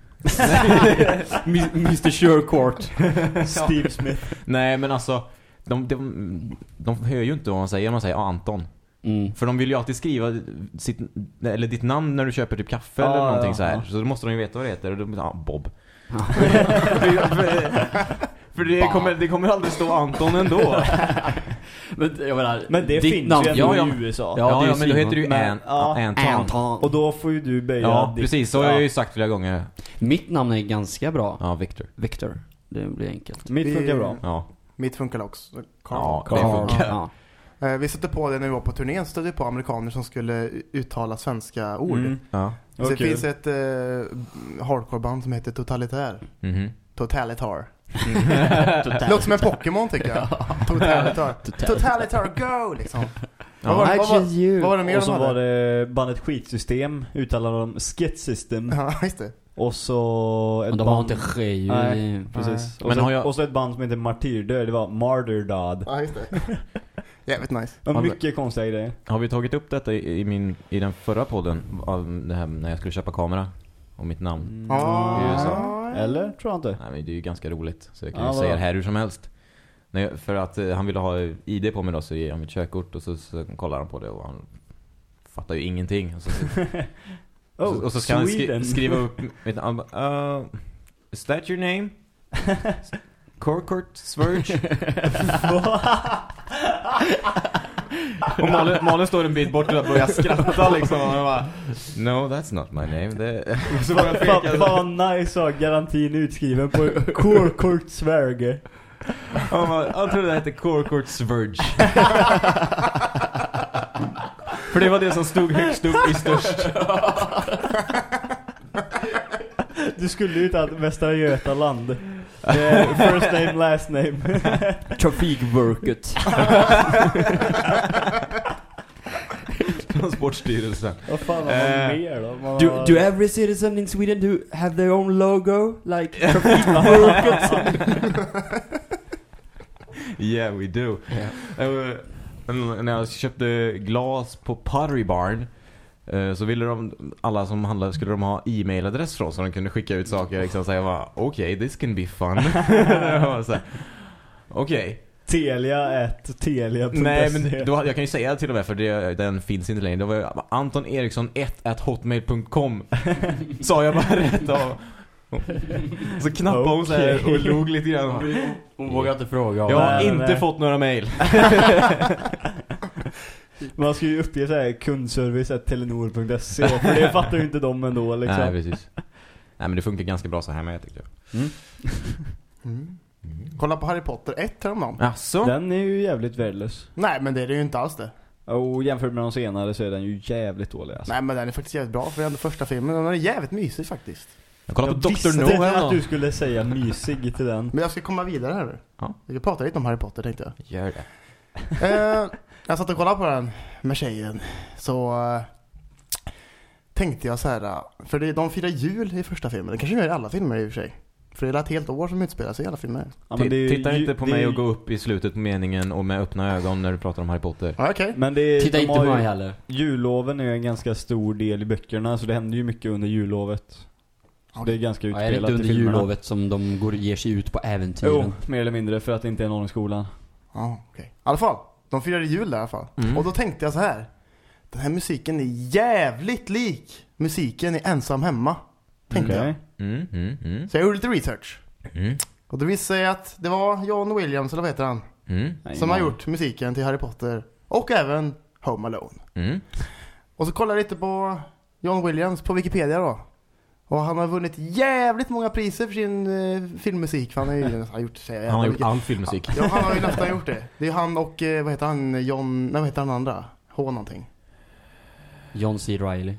Mr Surecourt. Steve Smith. Nej, men alltså, de, de, de hör ju inte vad man säger, man säger Anton. Mm. För de vill ju alltid skriva sitt, eller ditt namn när du köper typ kaffe Ja, eller någonting ja, så här. ja. Så då måste de ju veta vad det heter. Och då, ja, Bob. För det kommer, det kommer aldrig stå Anton ändå. Men jag menar, Men det finns namn, ju ändå ja, i USA. Ja, Ja, det ja, men då heter du ju Men, An, ja. Anton. Anton. Och då får ju du böja Ja, ditt- precis. Så har jag ja. ju sagt flera gånger. Mitt namn är ganska bra. Ja, Victor. Victor. Det blir enkelt. Mitt funkar bra. Ja. Mitt funkar också. Carl. Ja, det funkar. Ja. Eh, Vi stötte på det när vi var på turnén, stötte vi på amerikaner som skulle uttala svenska ord. Mm. Ja. Vad det kul. finns ett eh, hardcore-band som heter Totalitär. Mhm. Totalitar. Låter som en Pokémon tycker jag. Totalitar. Totalitar go liksom. Vad var, vad, var, vad var det mer Och de så hade? var det bandet Skitsystem, uttalade de Skit System. Ja, just det. Och så ett Men de har band... inte skeljud Nej, precis. Och, Men så, har jag- och så ett band som heter Martyrdöd, det var Martyrdad. Ja, just det. Jävligt nice. Men- mycket konstiga grejer. Har vi tagit upp detta i, i, min, i den förra podden? Av det här när jag skulle köpa kamera? Och mitt namn? Mm. Ja. I USA. Eller? Tror jag inte. Nej men det är ju ganska roligt. Så jag kan Ja, ju säga det här hur som helst. Nej, för att eh, han ville ha ID på mig då så ger jag mitt körkort och så, så kollar han på det och han fattar ju ingenting. Och så, så, Oh, så, och så ska han skri skriva upp mitt namn. Uh, is that your name? Korkort Sverge? och Malin, Malin står en bit bort och börjar skratta liksom. Och bara, no that's not my name. Det, och så bara Fan fan nice att garantin utskriven på Korkort Sverige. Han, trodde det hette Korkort Sverge. För det var det som stod högst upp i störst. Du skulle ju tagit Västra Götaland. First name, last name. Trafikverket. Transportstyrelsen. Vad fan har man Eh, mer då? Man Do, har- do every citizen in Sweden do have their own logo? Like Trafikverket? Yeah we do. Eh, men när jag köpte glas på Pottery Barn så ville de, alla som handlade skulle de ha e-mailadress från så de kunde skicka ut saker liksom, så jag var okej, this can be fun. Okej. Telia ett Telia. Nej men då, jag kan ju säga till och med för det, den finns inte längre. Det var Anton Eriksson 1 at hotmail.com Sa jag bara rätt av. Så knappade hon så här och log lite grann. Hon vågar inte fråga. Jag har Nej, inte nej. fått några mail. Man ska ju uppge så här kundservice.telenor.se för det fattar ju inte de ändå liksom. Nej precis. Nej men det funkar ganska bra så här med tycker jag. Mm. Kolla på Harry Potter 1 häromdagen. Asså? Den är ju jävligt värdelös. Nej, men det är det ju inte alls det. Och jämfört med de senare så är den ju jävligt dålig alltså. Nej, men den är faktiskt jävligt bra för ändå första filmen. Den är jävligt mysig faktiskt. Jag kollar på Jag Dr. No att här du skulle säga mysig till den. Men jag ska komma vidare här nu. Ja. Vi ska prata lite om Harry Potter tänkte jag. Gör det. eh, jag satt och kollade på den med tjejen. Så eh, tänkte jag så här. eh, För det, de firar jul i första filmen. Det kanske gör i alla filmer i och för sig. För det är ett helt år som utspelar sig i alla filmer. Ja, men det är ju- Titta inte på mig ju- och gå upp i slutet på meningen och med öppna ögon när du pratar om Harry Potter. Ja, okej. Men det är, Titta de inte på mig heller. Julloven är en ganska stor del i böckerna så det händer ju mycket under jullovet. Det är ganska Ja, är det utspelat inte under jullovet som de går, ger sig ut på äventyren? Jo, mer eller mindre för att det inte är någon i skolan. Ja, okej. I alla fall. De firade jul där i alla fall. Mm. Och då tänkte jag så här. Den här musiken är jävligt lik musiken i Ensam Hemma. Tänkte jag. Okej. Mm, mm, mm. Så jag gjorde lite research. Mm. Och det visade sig att det var John Williams, eller vad heter han? Mm. Som har gjort musiken till Harry Potter. Och även Home Alone. Mm. Och så kollade jag lite på John Williams på Wikipedia då. Och han har vunnit jävligt många priser för sin eh, filmmusik. För han har ju han har gjort, så Han har gjort all filmmusik. Ja, han har ju nästan gjort det. Det är han och, eh, vad heter han, John, nej vad heter han andra? H någonting. John C. Reilly.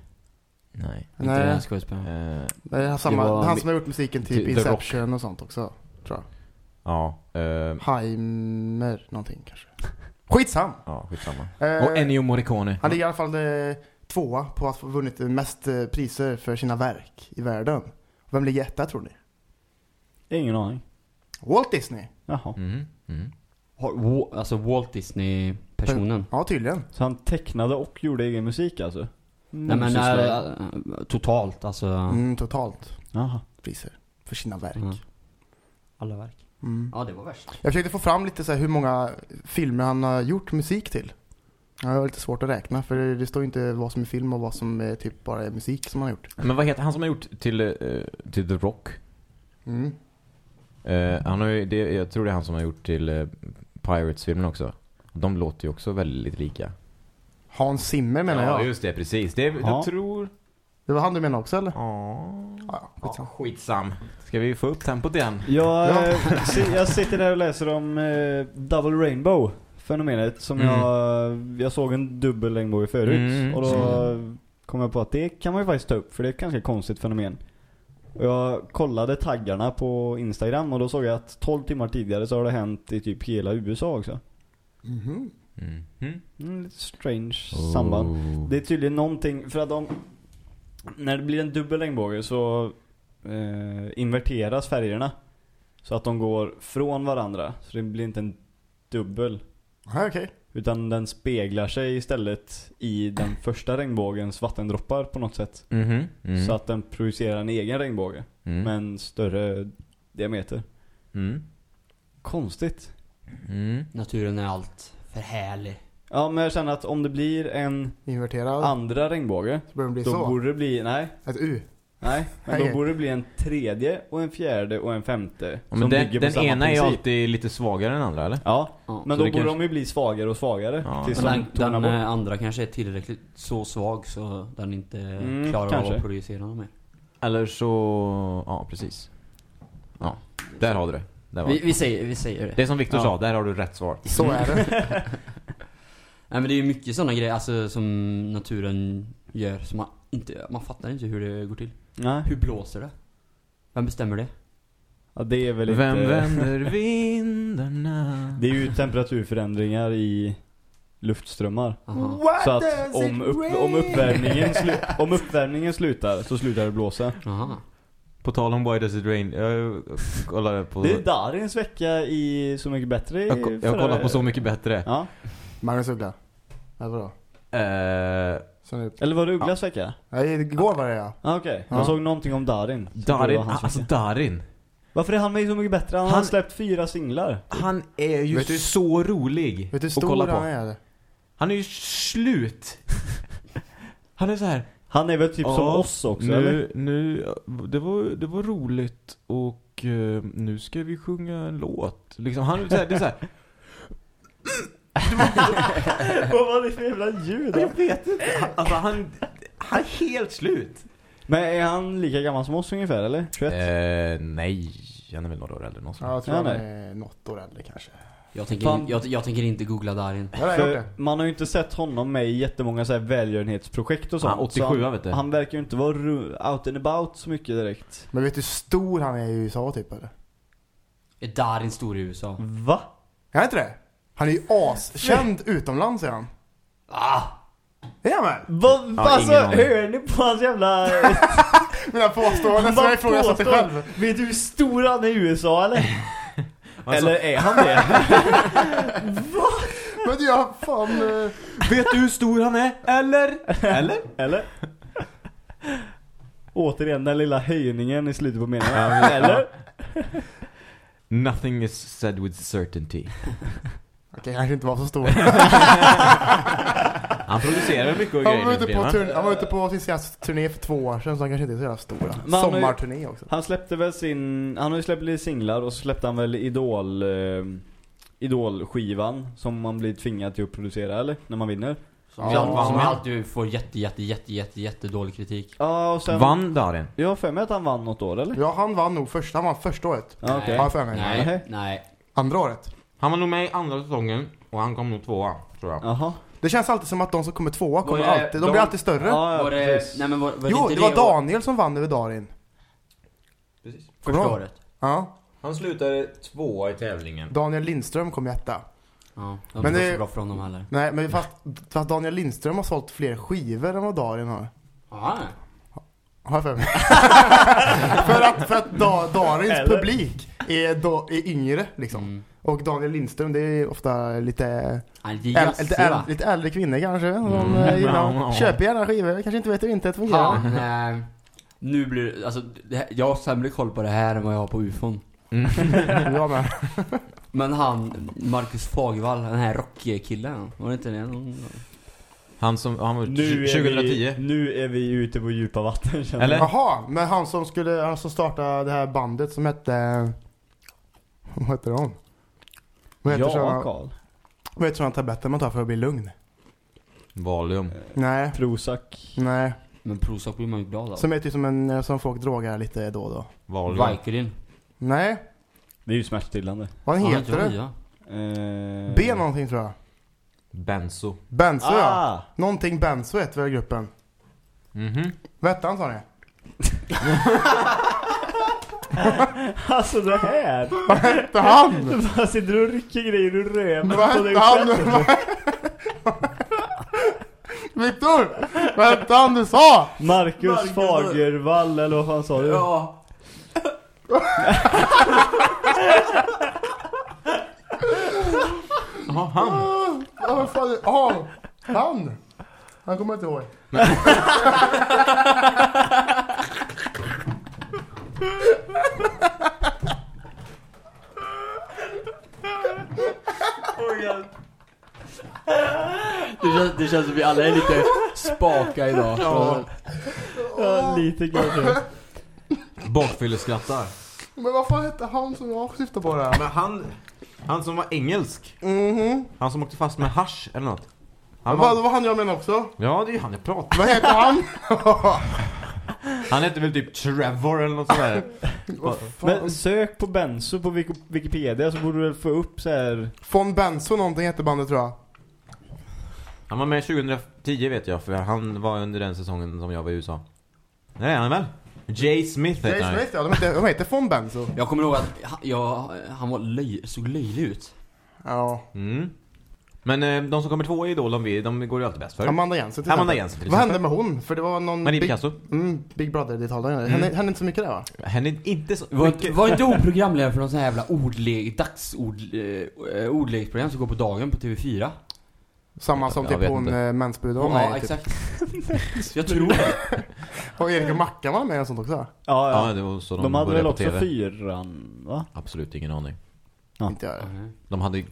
Nej. Inte Nej. den skådespelaren. Eh, Det är han, samma, Det var- han som har gjort musiken till till The Inception och sånt också. Tror jag. ja. Eh, Heimer någonting kanske. Skitsam! ja, skitsamma. Eh, Och Ennio Morricone. Han ligger i alla fall eh, tvåa på att få vunnit mest eh, priser för sina verk i världen. Vem ligger etta tror ni? Ingen aning. Walt Disney. Jaha. Mm. Mm. Har, Wa- alltså Walt Disney-personen. Ja, tydligen. Så han tecknade och gjorde egen musik alltså? Nej men Mångsysslare. äh, totalt alltså. Mm, totalt Jaha. priser för sina verk. Mm. Alla verk. Mm. Ja det var värst. Jag försökte få fram lite så här hur många filmer han har gjort musik till. Ja, Det var lite svårt att räkna för det, står ju inte vad som är film och vad som är typ bara är musik som han har gjort. Men vad heter han som har gjort till, eh, till The Rock? Mm. Eh, han har ju, det, jag tror det är han som har gjort till uh, Pirates-filmen också. De låter ju också väldigt lika. Hans Zimmer menar ja, jag. just det, precis. Det, Ja. jag tror... Det var han du menar också eller? Ja, Ja, skitsam. skitsam. Ska vi få upp tempot igen? Jag, Ja. eh, jag sitter där och läser om eh, Double Rainbow fenomenet som Mm. jag, jag såg en dubbel regnbåge förut Mm. och då kom kom jag på att det kan man ju faktiskt ta upp för det är ett ganska konstigt fenomen. Och jag kollade taggarna på Instagram och då såg jag att 12 timmar tidigare så har det hänt i typ hela USA också. Mhm. Mhm. Mm, lite strange samband. Oh. Det är tydligen någonting, för att de, när det blir en dubbel regnbåge så eh, inverteras färgerna. Så att de går från varandra. Så det blir inte en dubbel. Ja, okej. Utan den speglar sig istället i den första regnbågens vattendroppar på något sätt. Mhm. Mm. Så att den producerar en egen regnbåge. Mm. Med en större diameter. Mm. Konstigt. Mm. Naturen är allt för härlig. Ja men jag känner att om det blir en Inverterad. andra regnbåge. så börjar den bli Då så. borde det bli, nej. Ett U. Nej, men då borde det bli en tredje och en fjärde och en femte. Ja, som men den, bygger på den ena är ju princip. alltid lite svagare än den andra, eller? Ja, Ja. men då borde kanske- de ju bli svagare och svagare. Ja. tills Men de den, den eh, andra kanske är tillräckligt så svag så den inte Mm, klarar av kanske. att producera något mer. Eller så... Ja, precis. Ja, där har du det. Där var Vi, vi, säger, vi säger det. Det är som Victor Ja. sa, där har du rätt svar. Så är det. Nej men det är ju mycket sådana grejer alltså, som naturen gör som man inte, man fattar inte hur det går till. Nej, Hur blåser det? Vem bestämmer det? ja, det är väl Vem inte... vänder vindarna? Det är ju temperaturförändringar i luftströmmar. Aha. Så att om, upp, om, uppvärmningen slu- om uppvärmningen slutar så slutar det blåsa. Aha. På tal om Why Does It Rain, jag kollade på... Det är Darins vecka i Så Mycket Bättre i jag, ko- jag förra- kollar på Så Mycket Bättre. Ja, Magnus Uggla. Eller vadå? Eh. Eller var det Ugglas vecka? Nej, igår var det ja. Ah, Okej, Ja. jag såg någonting om Darin. Darin, alltså vecka. Darin. Varför är han med Så Mycket Bättre? Han, har Han- släppt fyra singlar. Han är ju Vet du- så rolig Vet du att kolla på. han är? Han är ju slut. Han är så här. Han är väl typ som "Ja, oss också, eller? nu, nu, det var, det var roligt och eh, nu ska vi sjunga en låt. Liksom, han är så här, det är så här. Vad var det för jävla ljud? Jag vet inte. Han, alltså han, han är helt slut. Men är han lika gammal som oss ungefär, eller? 21? Eh, nej, han är väl några år äldre än oss. Ja, jag tror Ja, han är något år äldre kanske. Jag tänker, Fan. jag, jag tänker inte googla Darin. För man har ju inte sett honom med i jättemånga så här välgörenhetsprojekt och sånt. Han är 87 så han, vet du. han verkar ju inte vara out and about så mycket direkt. Men vet du hur stor han är i USA typ eller? Är Darin stor i USA? Va? Är han inte det? Han är ju askänd utomlands är han. Ah! Är han med? Va, Ja, alltså, hör ni på hans jävla... Mina påståenden som Vad jag ifrågasätter påstår- själv. Vet du hur stor han är i USA eller? Alltså- Eller är han det? Men du, jag fan... eh, Vet du hur stor han är? Eller? Eller? eller? Återigen den lilla höjningen i slutet på meningen. eller? Nothing is said with certainty. Okej, han kanske inte var så stor. Han producerar mycket och Han grejer var ute på, han var ute på sin senaste turné för två år sedan så han kanske inte är så jävla stor. Men ju- Sommarturné också. Han släppte väl sin, han har ju släppt lite singlar och så släppte han väl Idol, eh, Idol-skivan som man blir tvingad till att producera eller? När man vinner. Som, Ja, som, alltid får jätte, jätte, jätte, jätte, jätte dålig kritik. Ja och sen... Vann Darin? Jag har för mig att han vann något år eller? Ja, han vann nog första, han vann första året. Ja, okej. Har jag för mig. Nej. nej. Andra året. Han var nog med i andra säsongen och han kom nog tvåa, tror jag. Jaha. Det känns alltid som att de som kommer tvåa kommer det- alltid, de de- blir alltid större. Ja, ja Var det, precis. nej men var, var jo, inte det var år- Daniel som vann över Darin. Precis. Första året. Ja, Han slutade tvåa i tävlingen. Daniel Lindström kom etta. Ja, det Men det- så bra för honom heller. Nej, men fast, fast Daniel Lindström har sålt fler skivor än vad Darin har. Aha. Har jag för mig. för att, för att da, Darins publik är, då, är yngre liksom. Mm. Och Daniel Lindström det är ofta lite, äl, lite, äl, lite äldre kvinnor kanske. Som Mm. eh, gillar, ja. köper gärna skivor, kanske inte vet hur internet fungerar. Han, eh, nu blir det, alltså, det här, jag har sämre koll på det här än vad jag har på ufon. Jag med. Men han, Marcus Fagervall, den här rockkillen, var det inte det? Någon- Han som, han var Nu är, 2010. vi, nu är vi ute på djupa vatten känner Eller? Jaha, men han som skulle, han som startade det här bandet som hette, vad heter de? Vad heter Ja, sådana, Karl. vad heter sådana tabletter man tar för att bli lugn? Valium. Nej, Prozac. nej. Men Prozac blir man ju glad av. Som är typ som en, som folk drogar lite då och då. Valium. Vicodin. Nej, Det är ju smärtstillande. vad Ja, heter det? ja. Eh... B någonting tror jag. Benzo. Benzo ja. Ah! Någonting Benzo heter väl gruppen. Mhm. Hette han sa ni? Alltså det här. Vad hette han? Du bara sitter och rycker grejer ur röven Vad på dig hette han? själv. Viktor! Vad hette han du sa? Marcus Marcus. Fagervall eller vad fan sa du? Ja. Jaha, han. Ja, vad fan Ja, han! Han kommer inte ihåg. Det känns, det känns som vi alla är lite spaka idag. Ja. Ja, lite kanske. Bakfylleskrattar. Men vad fan hette han som jag syftar på där? Men han, han som var engelsk. Mhm. Han som åkte fast med hash eller något. Han Vad var, var han jag menar också? ja, det är han jag pratar Vad heter han? Han hette väl typ Trevor eller något sånt där. Vad fan? Men sök på Benzo på Wik- Wikipedia så borde du väl få upp så här. Von Benzo någonting hette bandet tror jag. Han var med 2010 vet jag, för han var under den säsongen som jag var i USA. Det är han väl? Jay Smith heter Jay han. Smith ja, de heter, de heter von Benzo. Jag kommer ihåg att han, ja, han var löj, såg löjlig ut. Ja. Mm. Men eh, de som kommer två i Idol, de, vi- de går ju alltid bäst för. Amanda Jensen till Amanda exempel. Jensen till Vad exempel. hände med hon? För det var någon Marie Big, Picasso. mm, Big Brother-deltagare. Mm. Hände, hände inte så mycket där va? Henne är inte så Var, inte- var inte hon programledare för någon sån här jävla ordlek, dagsord, eh, som går på dagen på TV4? Samma som Jag typ vet hon inte. eh, var Ja, med i, typ. exakt. Jag tror det. Och Erik och Mackan var med och sånt också. Ja, Ja, ja. det var så de, de hade började väl på också TV. fyran, va? Absolut ingen aning. Ja. Inte jag. De hade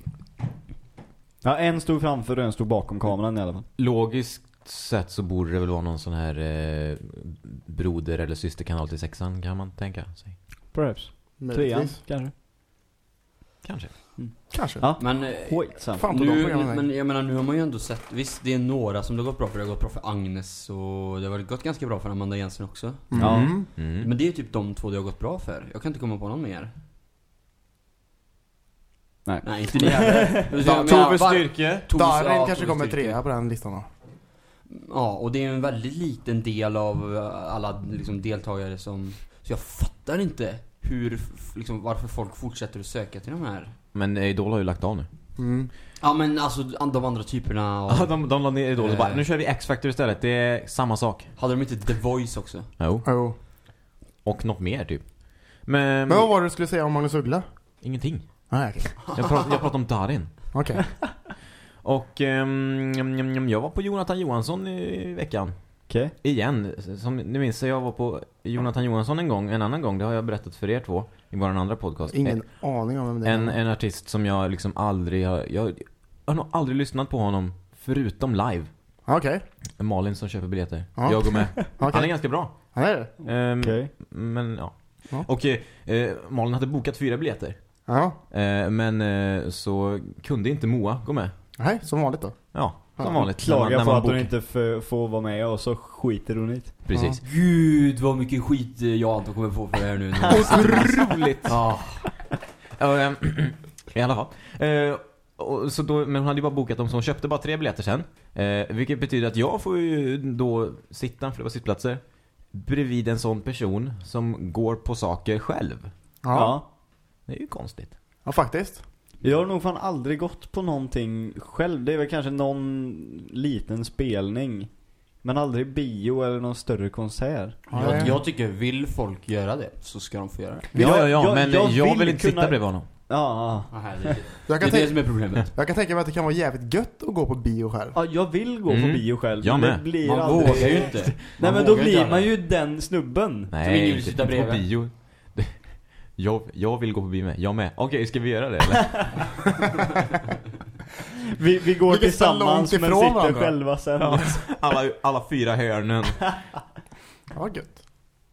Ja, en stod framför och en stod bakom kameran i alla fall. logiskt sett så borde det väl vara någon sån här eh, broder eller systerkanal till sexan kan man tänka sig. Perhaps. Trean, kanske. Kanske. Kanske. Ja. Men, eh, Skitsamma. Fan på nu, men jag menar nu har man ju ändå sett, visst det är några som det har gått bra för, det har gått bra för Agnes och det har väl gått ganska bra för Amanda Jensen också. Ja. Mm. Mm. Men det är ju typ de två det har gått bra för. Jag kan inte komma på någon mer. Nej. Nej, inte ni heller. Tove Styrke. Darin ja, kanske kommer trea på den listan då. Ja, och det är en väldigt liten del av eh, alla liksom, deltagare som... Så jag fattar inte hur, liksom, varför folk fortsätter att söka till de här. Men Idol har ju lagt av nu. Mm. Ja men alltså de andra typerna Ja, av, de, de la ner Idol och bara, Eh. nu kör vi X-Factor istället. Det är samma sak. Hade de inte The Voice också? Jo. Jo. Och något mer typ. Men, Men vad var det du skulle säga om Magnus Uggla? ingenting. Nej, okej. Jag pratar, jag pratar om Darin. Okej. Och jam, jam, jam, jag var på Jonathan Johansson i veckan. Okej. Igen. Som ni minns, jag var på Jonathan Johansson en gång, en annan gång. Det har jag berättat för er två i vår andra podcast. Ingen aning om vem det är. En, en artist som jag liksom aldrig har... Jag, jag har nog aldrig lyssnat på honom förutom live. Okej. Malin som köper biljetter. Ja. Jag går med. Okej. Han är ganska bra. Han är det? Ehm, Okej. Men ja. Ja. Och eh, Malin hade bokat fyra biljetter. Ja. Eh, men eh, så kunde inte Moa gå med. Nej, som vanligt då. Ja, som Ja. vanligt. Klagar på att hon inte får vara med och så skiter hon det. Precis. Gud vad mycket skit eh, jag inte kommer få för det här nu. Otroligt! Ja. Ja, I alla fall. Eh, och så då, men hon hade ju bara bokat dem så hon köpte bara tre biljetter sen. Eh, vilket betyder att jag får ju då sitta, för det var sittplatser, bredvid en sån person som går på saker själv. Ja. Ja, Det är ju konstigt. faktiskt. Jag har nog fan aldrig gått på någonting själv. Det är väl kanske någon liten spelning. Men aldrig bio eller någon större konsert. Ja, Jag, jag tycker, vill folk göra det så ska de få göra det. Ja, ja, ja, jag- men jag jag, vill vill inte kunna- sitta bredvid honom. Ja, Aha, det, det, är det tänka, som är problemet. jag kan tänka mig att det kan vara jävligt gött att gå på bio själv. ja, jag vill gå Mm. på bio själv. Jag men det blir Man aldrig... vågar ju inte. Nej Man men då blir man det. ju den snubben. ingen Nej, vill inte sitta på bredvid. bio. Jag, jag vill gå på bio med. Jag med. Okej, ska vi göra det eller? Vi, vi går Vilket tillsammans men ifrån sitter varandra. själva sen. Alla, alla fyra hörnen. Ja, gött.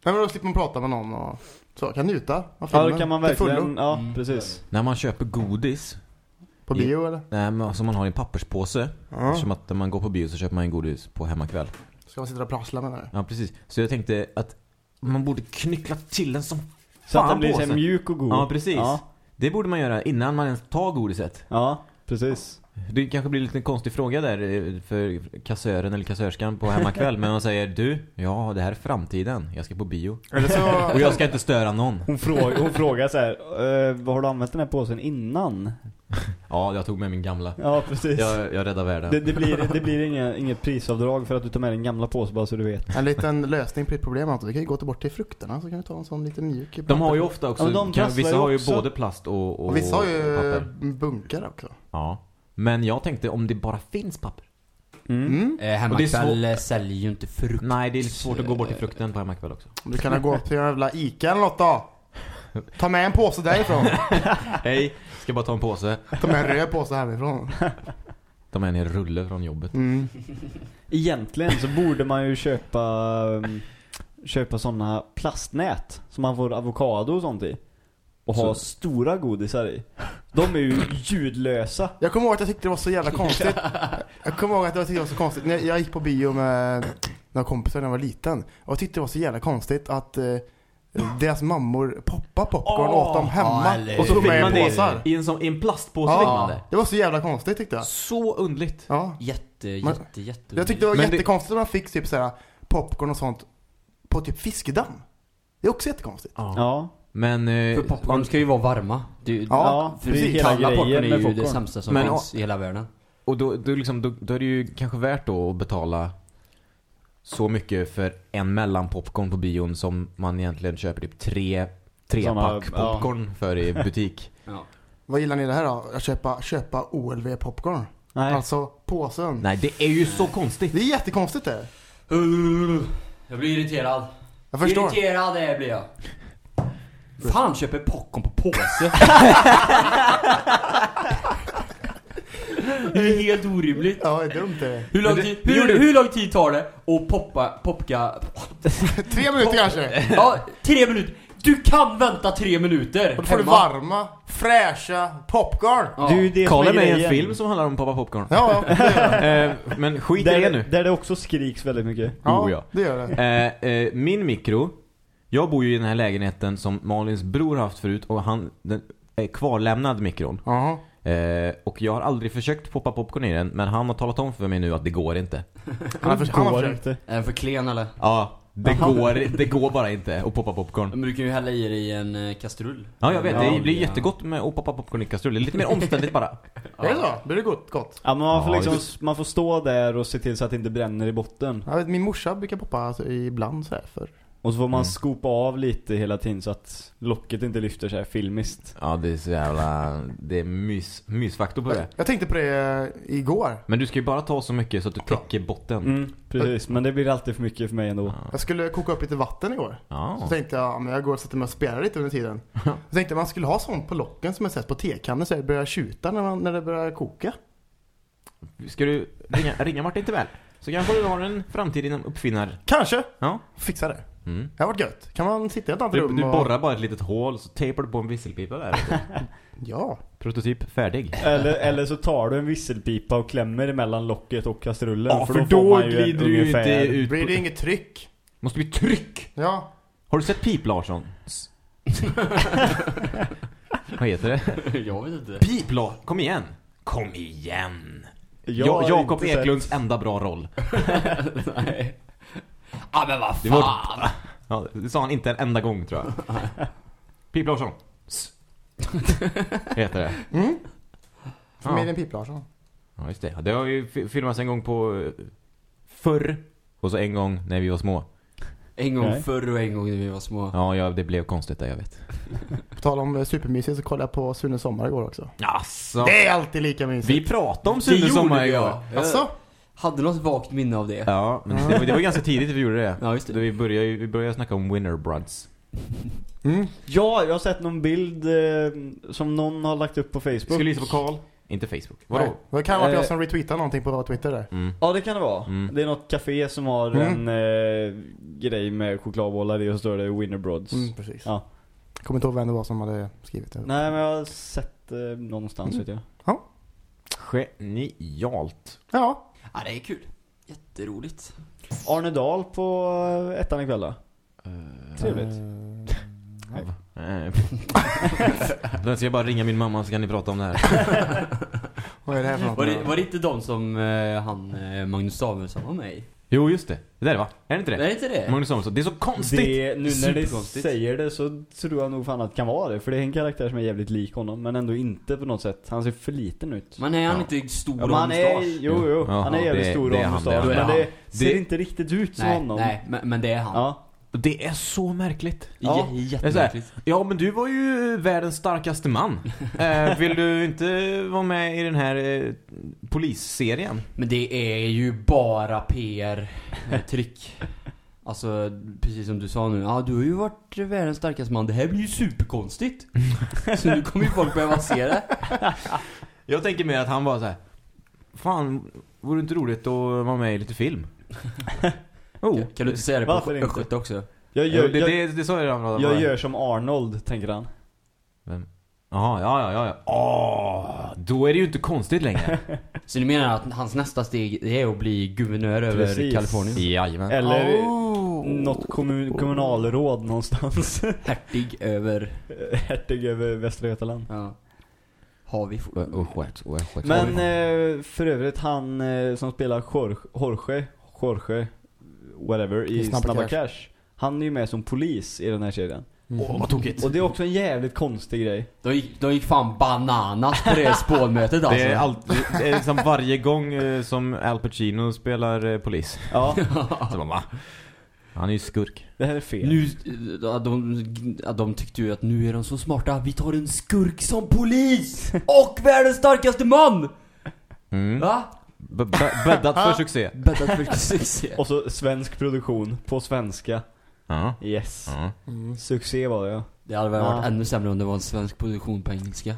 Nej, men då slipper man prata med någon och så. Kan njuta av Ja, filmen. då kan man till fullo. verkligen... Ja, Mm. precis. När man köper godis, På bio eller? nej, men som man har i en papperspåse. Ja. Eftersom att när man går på bio så köper man en godis på hemmakväll. Ska man sitta och prassla med det? Ja, precis. Så jag tänkte att man borde knyckla till den som Så att den blir så här mjuk och god. Ja, precis. Ja, Det borde man göra innan man ens tar godiset. ja precis. Det kanske blir lite en konstig fråga där eh, för kassören eller kassörskan på hemmakväll. men man säger, du, ja det här är framtiden. Jag ska på bio. Eller så... Och jag ska inte störa någon. Hon, fråga, hon frågar så här, "Eh, vad har du använt den här påsen innan? Ja, jag tog med min gamla. Ja, precis. Jag, jag räddar världen. Det, det blir, det blir inga, inget prisavdrag för att du tar med din gamla påse bara så du vet. En liten lösning på ditt problem Anton. Vi kan ju gå bort till frukterna så kan vi ta en sån liten mjuk De har ju ofta också, Ja, kan, vissa ju har ju också. både plast och, och, Och vissa har ju papper. bunkar också. Ja. Men jag tänkte om det bara finns papper. Mm. Mm. Eh, det är hemmakväll eh, säljer ju inte frukt. Nej, det är lite svårt att gå bort till frukten på hemmakväll också. Du kan gå till en jävla Ica eller något då. Ta med en påse därifrån. Hej, ska bara ta en påse. Ta med en röd påse härifrån. Ta med en hel rulle från jobbet. Mm. Egentligen så borde man ju köpa um, köpa sådana plastnät som man får avokado och sånt i. Och ha Så- stora godisar i. De är ju ljudlösa. Jag kommer ihåg att jag tyckte det var så jävla konstigt. Jag kommer ihåg att jag tyckte det var så konstigt. När jag gick på bio med några kompisar när jag var liten. Och jag tyckte det var så jävla konstigt att eh, deras mammor poppade popcorn Åh! åt dem hemma. Eller- och så fick med man i det påsar. i en, sån, i en plastpåse Ja. fick man det. Det var så jävla konstigt tyckte jag. Så undligt. Ja. Jätte, Men- jätte, jätte. Jag tyckte det var Men det- jättekonstigt att man fick typ såhär popcorn och sånt på typ fiskedamm. Det är också jättekonstigt. Ja. Ja. Men... Eh, För popcorn ska ju vara varma. Det, Ja, Ja, för det är hela kalla popcorn är ju det popcorn. sämsta som Men- finns i hela världen. Och då, då, liksom, då, då är det ju kanske värt då att betala så mycket för en mellanpopcorn på bion som man egentligen köper typ tre, tre Såna, pack ja. popcorn för i butik. Ja. Vad gillar ni det här då? Att köpa, köpa OLV popcorn. Nej. Alltså påsen. Nej, det är ju så konstigt. Det är jättekonstigt det. Jag blir irriterad. Jag förstår. Irriterad det blir jag. Fan köper popcorn på påse. det är helt orimligt. Ja, det är dumt det. Hur lång, tid, hur, hur lång tid tar det att poppa, popka... Tre minuter kanske. Ja, tre minuter. Du kan vänta tre minuter Och då får du hemma. varma, fräscha popcorn. Ja. Det är ju det som Kolla är med en grejen. film som handlar om Poppa Popcorn. Ja, det gör det. Eh, men skit i Där, det nu. där det också skriks väldigt mycket. Ja, Oh, ja. det gör det. Eh, eh, min mikro, jag bor ju i den här lägenheten som Malins bror har haft förut och han, den är kvarlämnad mikron. Jaha. Eh, och jag har aldrig försökt poppa popcorn i den, men han har talat om för mig nu att det går inte. Han har, försökt. inte. Är den för klen eller? Ja, det går, det går bara inte att poppa popcorn. Men du kan ju hälla i det i en eh, kastrull. Ja, jag vet. Ja, det blir ja. jättegott med att poppa popcorn i kastrull. Det är lite mer omständigt bara. Är det så? Blir det gott? gott? Ja, men man får Ja, liksom, man får stå där och se till så att det inte bränner i botten. Jag vet, min morsa brukar poppa alltså, ibland så här för. Och så får man Mm. skopa av lite hela tiden så att locket inte lyfter sig filmiskt. Ja, det är så jävla... Det är mys, mysfaktor på det. Jag tänkte på det eh, igår. Men du ska ju bara ta så mycket så att du täcker botten. Mm, precis. Men det blir alltid för mycket för mig ändå. Ja. Jag skulle koka upp lite vatten igår. Ja. Så tänkte jag, ja, men jag går och sätter mig och spelar lite under tiden. Jag tänkte man skulle ha sånt på locken som jag sett på tekannor så det börjar tjuta när, man, när det börjar koka. Ska du ringa, ringa Martin Timell? Så kanske du har en framtid inom uppfinnar... Kanske. Ja. Fixa det. Mm. Det har varit gött. Kan man sitta i ett annat Du, rum du och... borrar bara ett litet hål så tejpar du på en visselpipa där. Ja. Prototyp färdig. Eller, eller så tar du en visselpipa och klämmer emellan locket och kastrullen. Ja, för får då en glider du ungefär- inte ut Blir det inget tryck? Måste bli tryck! Ja. Har du sett Pip Larsson? Vad heter det? jag vet inte. Pip La... Kom igen! Kom igen! Jag Jakob inte sett- Eklunds enda bra roll. Nej. Ja men vad Det var- fan. Ja, det sa han inte en enda gång tror jag. Pip Larsson. Heter det. Mm. Ja. Pip Larsson. Ja, just det. Det har ju fi- filmats en gång på eh, förr och så en gång när vi var små. En gång Nej. förr och en gång när vi var små. Ja, ja det blev konstigt där, jag vet. På tal om eh, supermysigt så kollade jag på Sune Sommar igår också. Alltså, Det är alltid lika mysigt. vi pratade om Det Sune gjorde Sommar igår. Alltså? Hade något vagt minne av det. Ja, men det var, det var ganska tidigt vi gjorde det. Ja, just det. Vi började, vi började snacka om Winner Brothers. Mm. Ja, jag har sett någon bild eh, som någon har lagt upp på Facebook. Skulle gissa på Karl. Inte Facebook. Vadå? Nej. Det kan varit Eh. jag som retweetade någonting på Twitter där. Mm. Ja, det kan det vara. Mm. Det är något café som har Mm. en eh, grej med chokladbollar i och så står det Winnerbrods. Mm, precis. Ja. Kommer inte ihåg vem det var som hade skrivit det. Nej, men jag har sett eh, någonstans Mm. vet jag. Genialt. Ja. Ja, det är kul. Jätteroligt. Arne Dahl på eh, ettan ikväll då? Trevligt. Eh, Eh, Då ska jag bara ringa min mamma så kan ni prata om det här. Vad är det här för något? Var det, var det inte de som eh, han eh, Magnus Samuelsson var med i? Jo, just det. Det där va? Är det inte Är det? det inte det? Magnus Samuelsson. Det är så konstigt! Det, nu när det Superkonstigt. säger det så tror jag nog fan att det kan vara det. För det är en karaktär som är jävligt lik honom. Men ändå inte på något sätt. Han ser för liten ut. Men är han Ja. inte stor Ja, och han är, jo, jo, Jaha, han är jävligt det- stor det är och mustasch. det är Men han. det ser Det- inte riktigt ut som Nej, honom. nej men, men det är han. Ja. Det är så märkligt. Ja. Jättemärkligt. Ja, men du var ju världens starkaste man. Eh, vill du inte vara med i den här eh, polisserien? Men det är ju bara PR-tryck. Alltså, precis som du sa nu. Ja, du har ju varit världens starkaste man. Det här blir ju superkonstigt. Så nu kommer ju folk behöva se det. Jag tänker mer att han var så här. Fan, vore det inte roligt att vara med i lite film? oh, Kan, du inte säga det på östgöte också? Jag gör, det, jag, det, det sa jag jag gör som Arnold, tänker han. Vem? Jaha, ja, ja, ja. Åh, då är det ju inte konstigt längre. Så ni menar att hans nästa steg det är att bli guvernör över Precis. Kalifornien? Jajamän. Eller Oh. något kommun, kommunalråd någonstans. Hertig över... Hertig över Västra Götaland. Ja. Har vi. Men för övrigt han eh, som spelar Jorge, Jorge, Jorge whatever, i Snabba, Snabba Cash. Cash. Han är ju med som polis i den här serien. Åh, vad tokigt. Och det är också en jävligt konstig grej. De gick, de gick fan bananas på det spånmötet alltså. Det är, alltid, det är liksom varje gång eh, som Al Pacino spelar eh, polis. Ja, Så man va? Han är ju skurk. det här är fel. Nu, ja, de, de tyckte ju att nu är de så smarta, vi tar en skurk som polis! Och världens starkaste man! Mm. Va? B- bäddat för succé. Bäddat för succé. Och så svensk produktion, på svenska. Ja. Yes. ja. Mm. Succé var det ja. Det hade väl varit ännu sämre om det var en svensk produktion på engelska.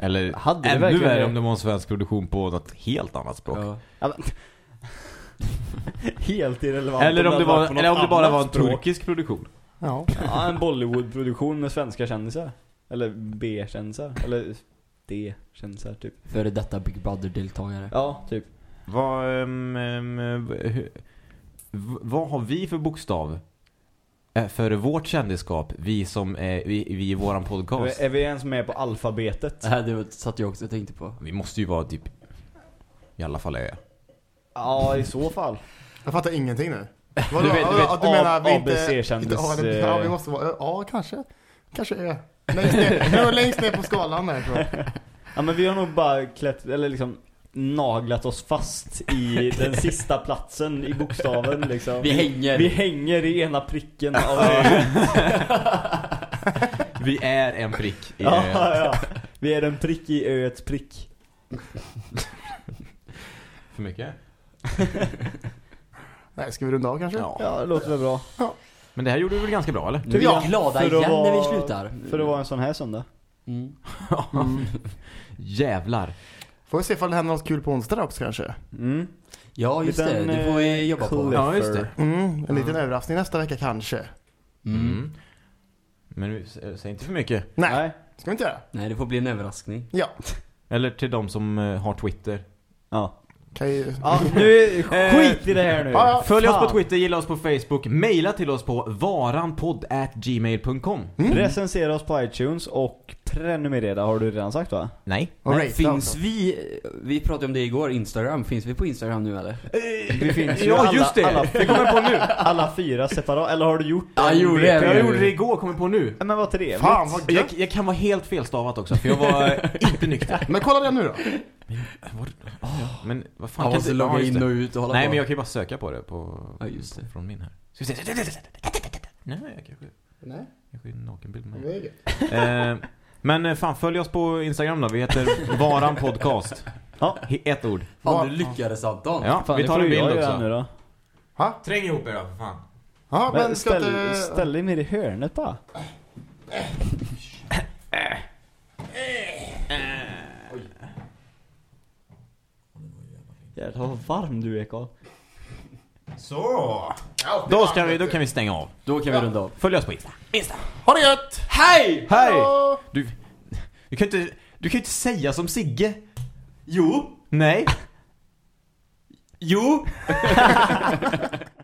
Eller Hade det ännu värre det? om det var en svensk produktion på något helt annat språk. Ja. Helt irrelevant. Eller om det, hade var, något eller om det bara var en språk. turkisk produktion. Ja. Ja, en Bollywood-produktion med svenska kändisar. Eller B-kändisar. Eller D-kändisar typ. Före detta Big Brother-deltagare. Ja, typ. Vad, ehm, ehm, hu- v- vad har vi för bokstav? eh, För vårt kändisskap, vi som är, vi, vi i våran podcast. Är vi ens med på alfabetet? Här det var- satt jag också och tänkte på. Vi måste ju vara typ, i alla fall är Ja, i så fall. Jag fattar ingenting nu. Vadå? Du vet- du vet, Ja, du menar A- vi inte... ABC-kändis, Ja, vi eh. måste vara... Ja, kanske. Kanske Ö. Längst ner, det var längst ner på skalan där tror jag. Ja, men vi har nog bara klätt, eller liksom naglat oss fast i den sista platsen i bokstaven liksom. Vi hänger. Vi hänger i ena pricken av. Vi är en prick i ja, ja. ja. Vi är en prick i öets prick. För mycket? Nej, ska vi runda av kanske? Ja. Ja, det låter väl bra. Men det här gjorde vi väl ganska bra, eller? Nu är vi Ja, glada igen när vi vara- slutar. För att vara en sån här söndag. Mm. Mm. Jävlar. Får vi se ifall det händer något kul på onsdag också kanske. Mm. Ja, just Liten, det. Det får vi jobba på. Ja, just det. Mm, en liten överraskning nästa vecka kanske. Mm. Mm. Men sä- säg inte för mycket. Nej, Nej. ska vi inte göra? Nej, det får bli en överraskning. Ja. Eller till de som eh, har Twitter. Ja. Kan ju... Ja, nu, skit i det här nu. Ja. Följ oss på Twitter, gilla oss på Facebook, maila till oss på varanpodd@gmail.com. Mm. Recensera oss på iTunes och prenumerera har du redan sagt va? Nej. Rate finns vi, vi pratade om det igår, Instagram. Finns vi på Instagram nu eller? Vi finns ju Ja, alla, just det. Alla, Det kommer på nu. alla fyra separat, eller har du gjort Ja, jag gjorde det. Jag gjorde det igår, kommer på nu. Men vad trevligt. Fan vad Jag, jag kan vara helt felstavat också, för jag var eh, inte nykter. Men kolla det nu då. Men vad fan Han kan måste ja, logga in och ut och hålla Nej, på. men jag kan ju bara söka på det på, Ja, just det. från min här. Ska vi se. Nej, jag kanske, Nej, kanske en nakenbild med. Eh, men eh, fan, följ oss på Instagram då. Vi heter Varan Podcast. Ja. Ett ord. Fan, du lyckades Anton. Ja, Fan, vi tar en jag bild också. Nu då. Ha? Träng ihop er då, för fan. Ja, men, Men ska ställ, inte... ställ dig mer i hörnet bara. Jävlar vad varm du är Karl. Så. Då, ska vi, då kan vi stänga av. Då kan vi runda av. Följ oss på Insta. Insta. Ha det gött! Hej! Hej! Hallå! Du, du kan inte, du kan ju inte säga som Sigge. Jo! Nej. Jo!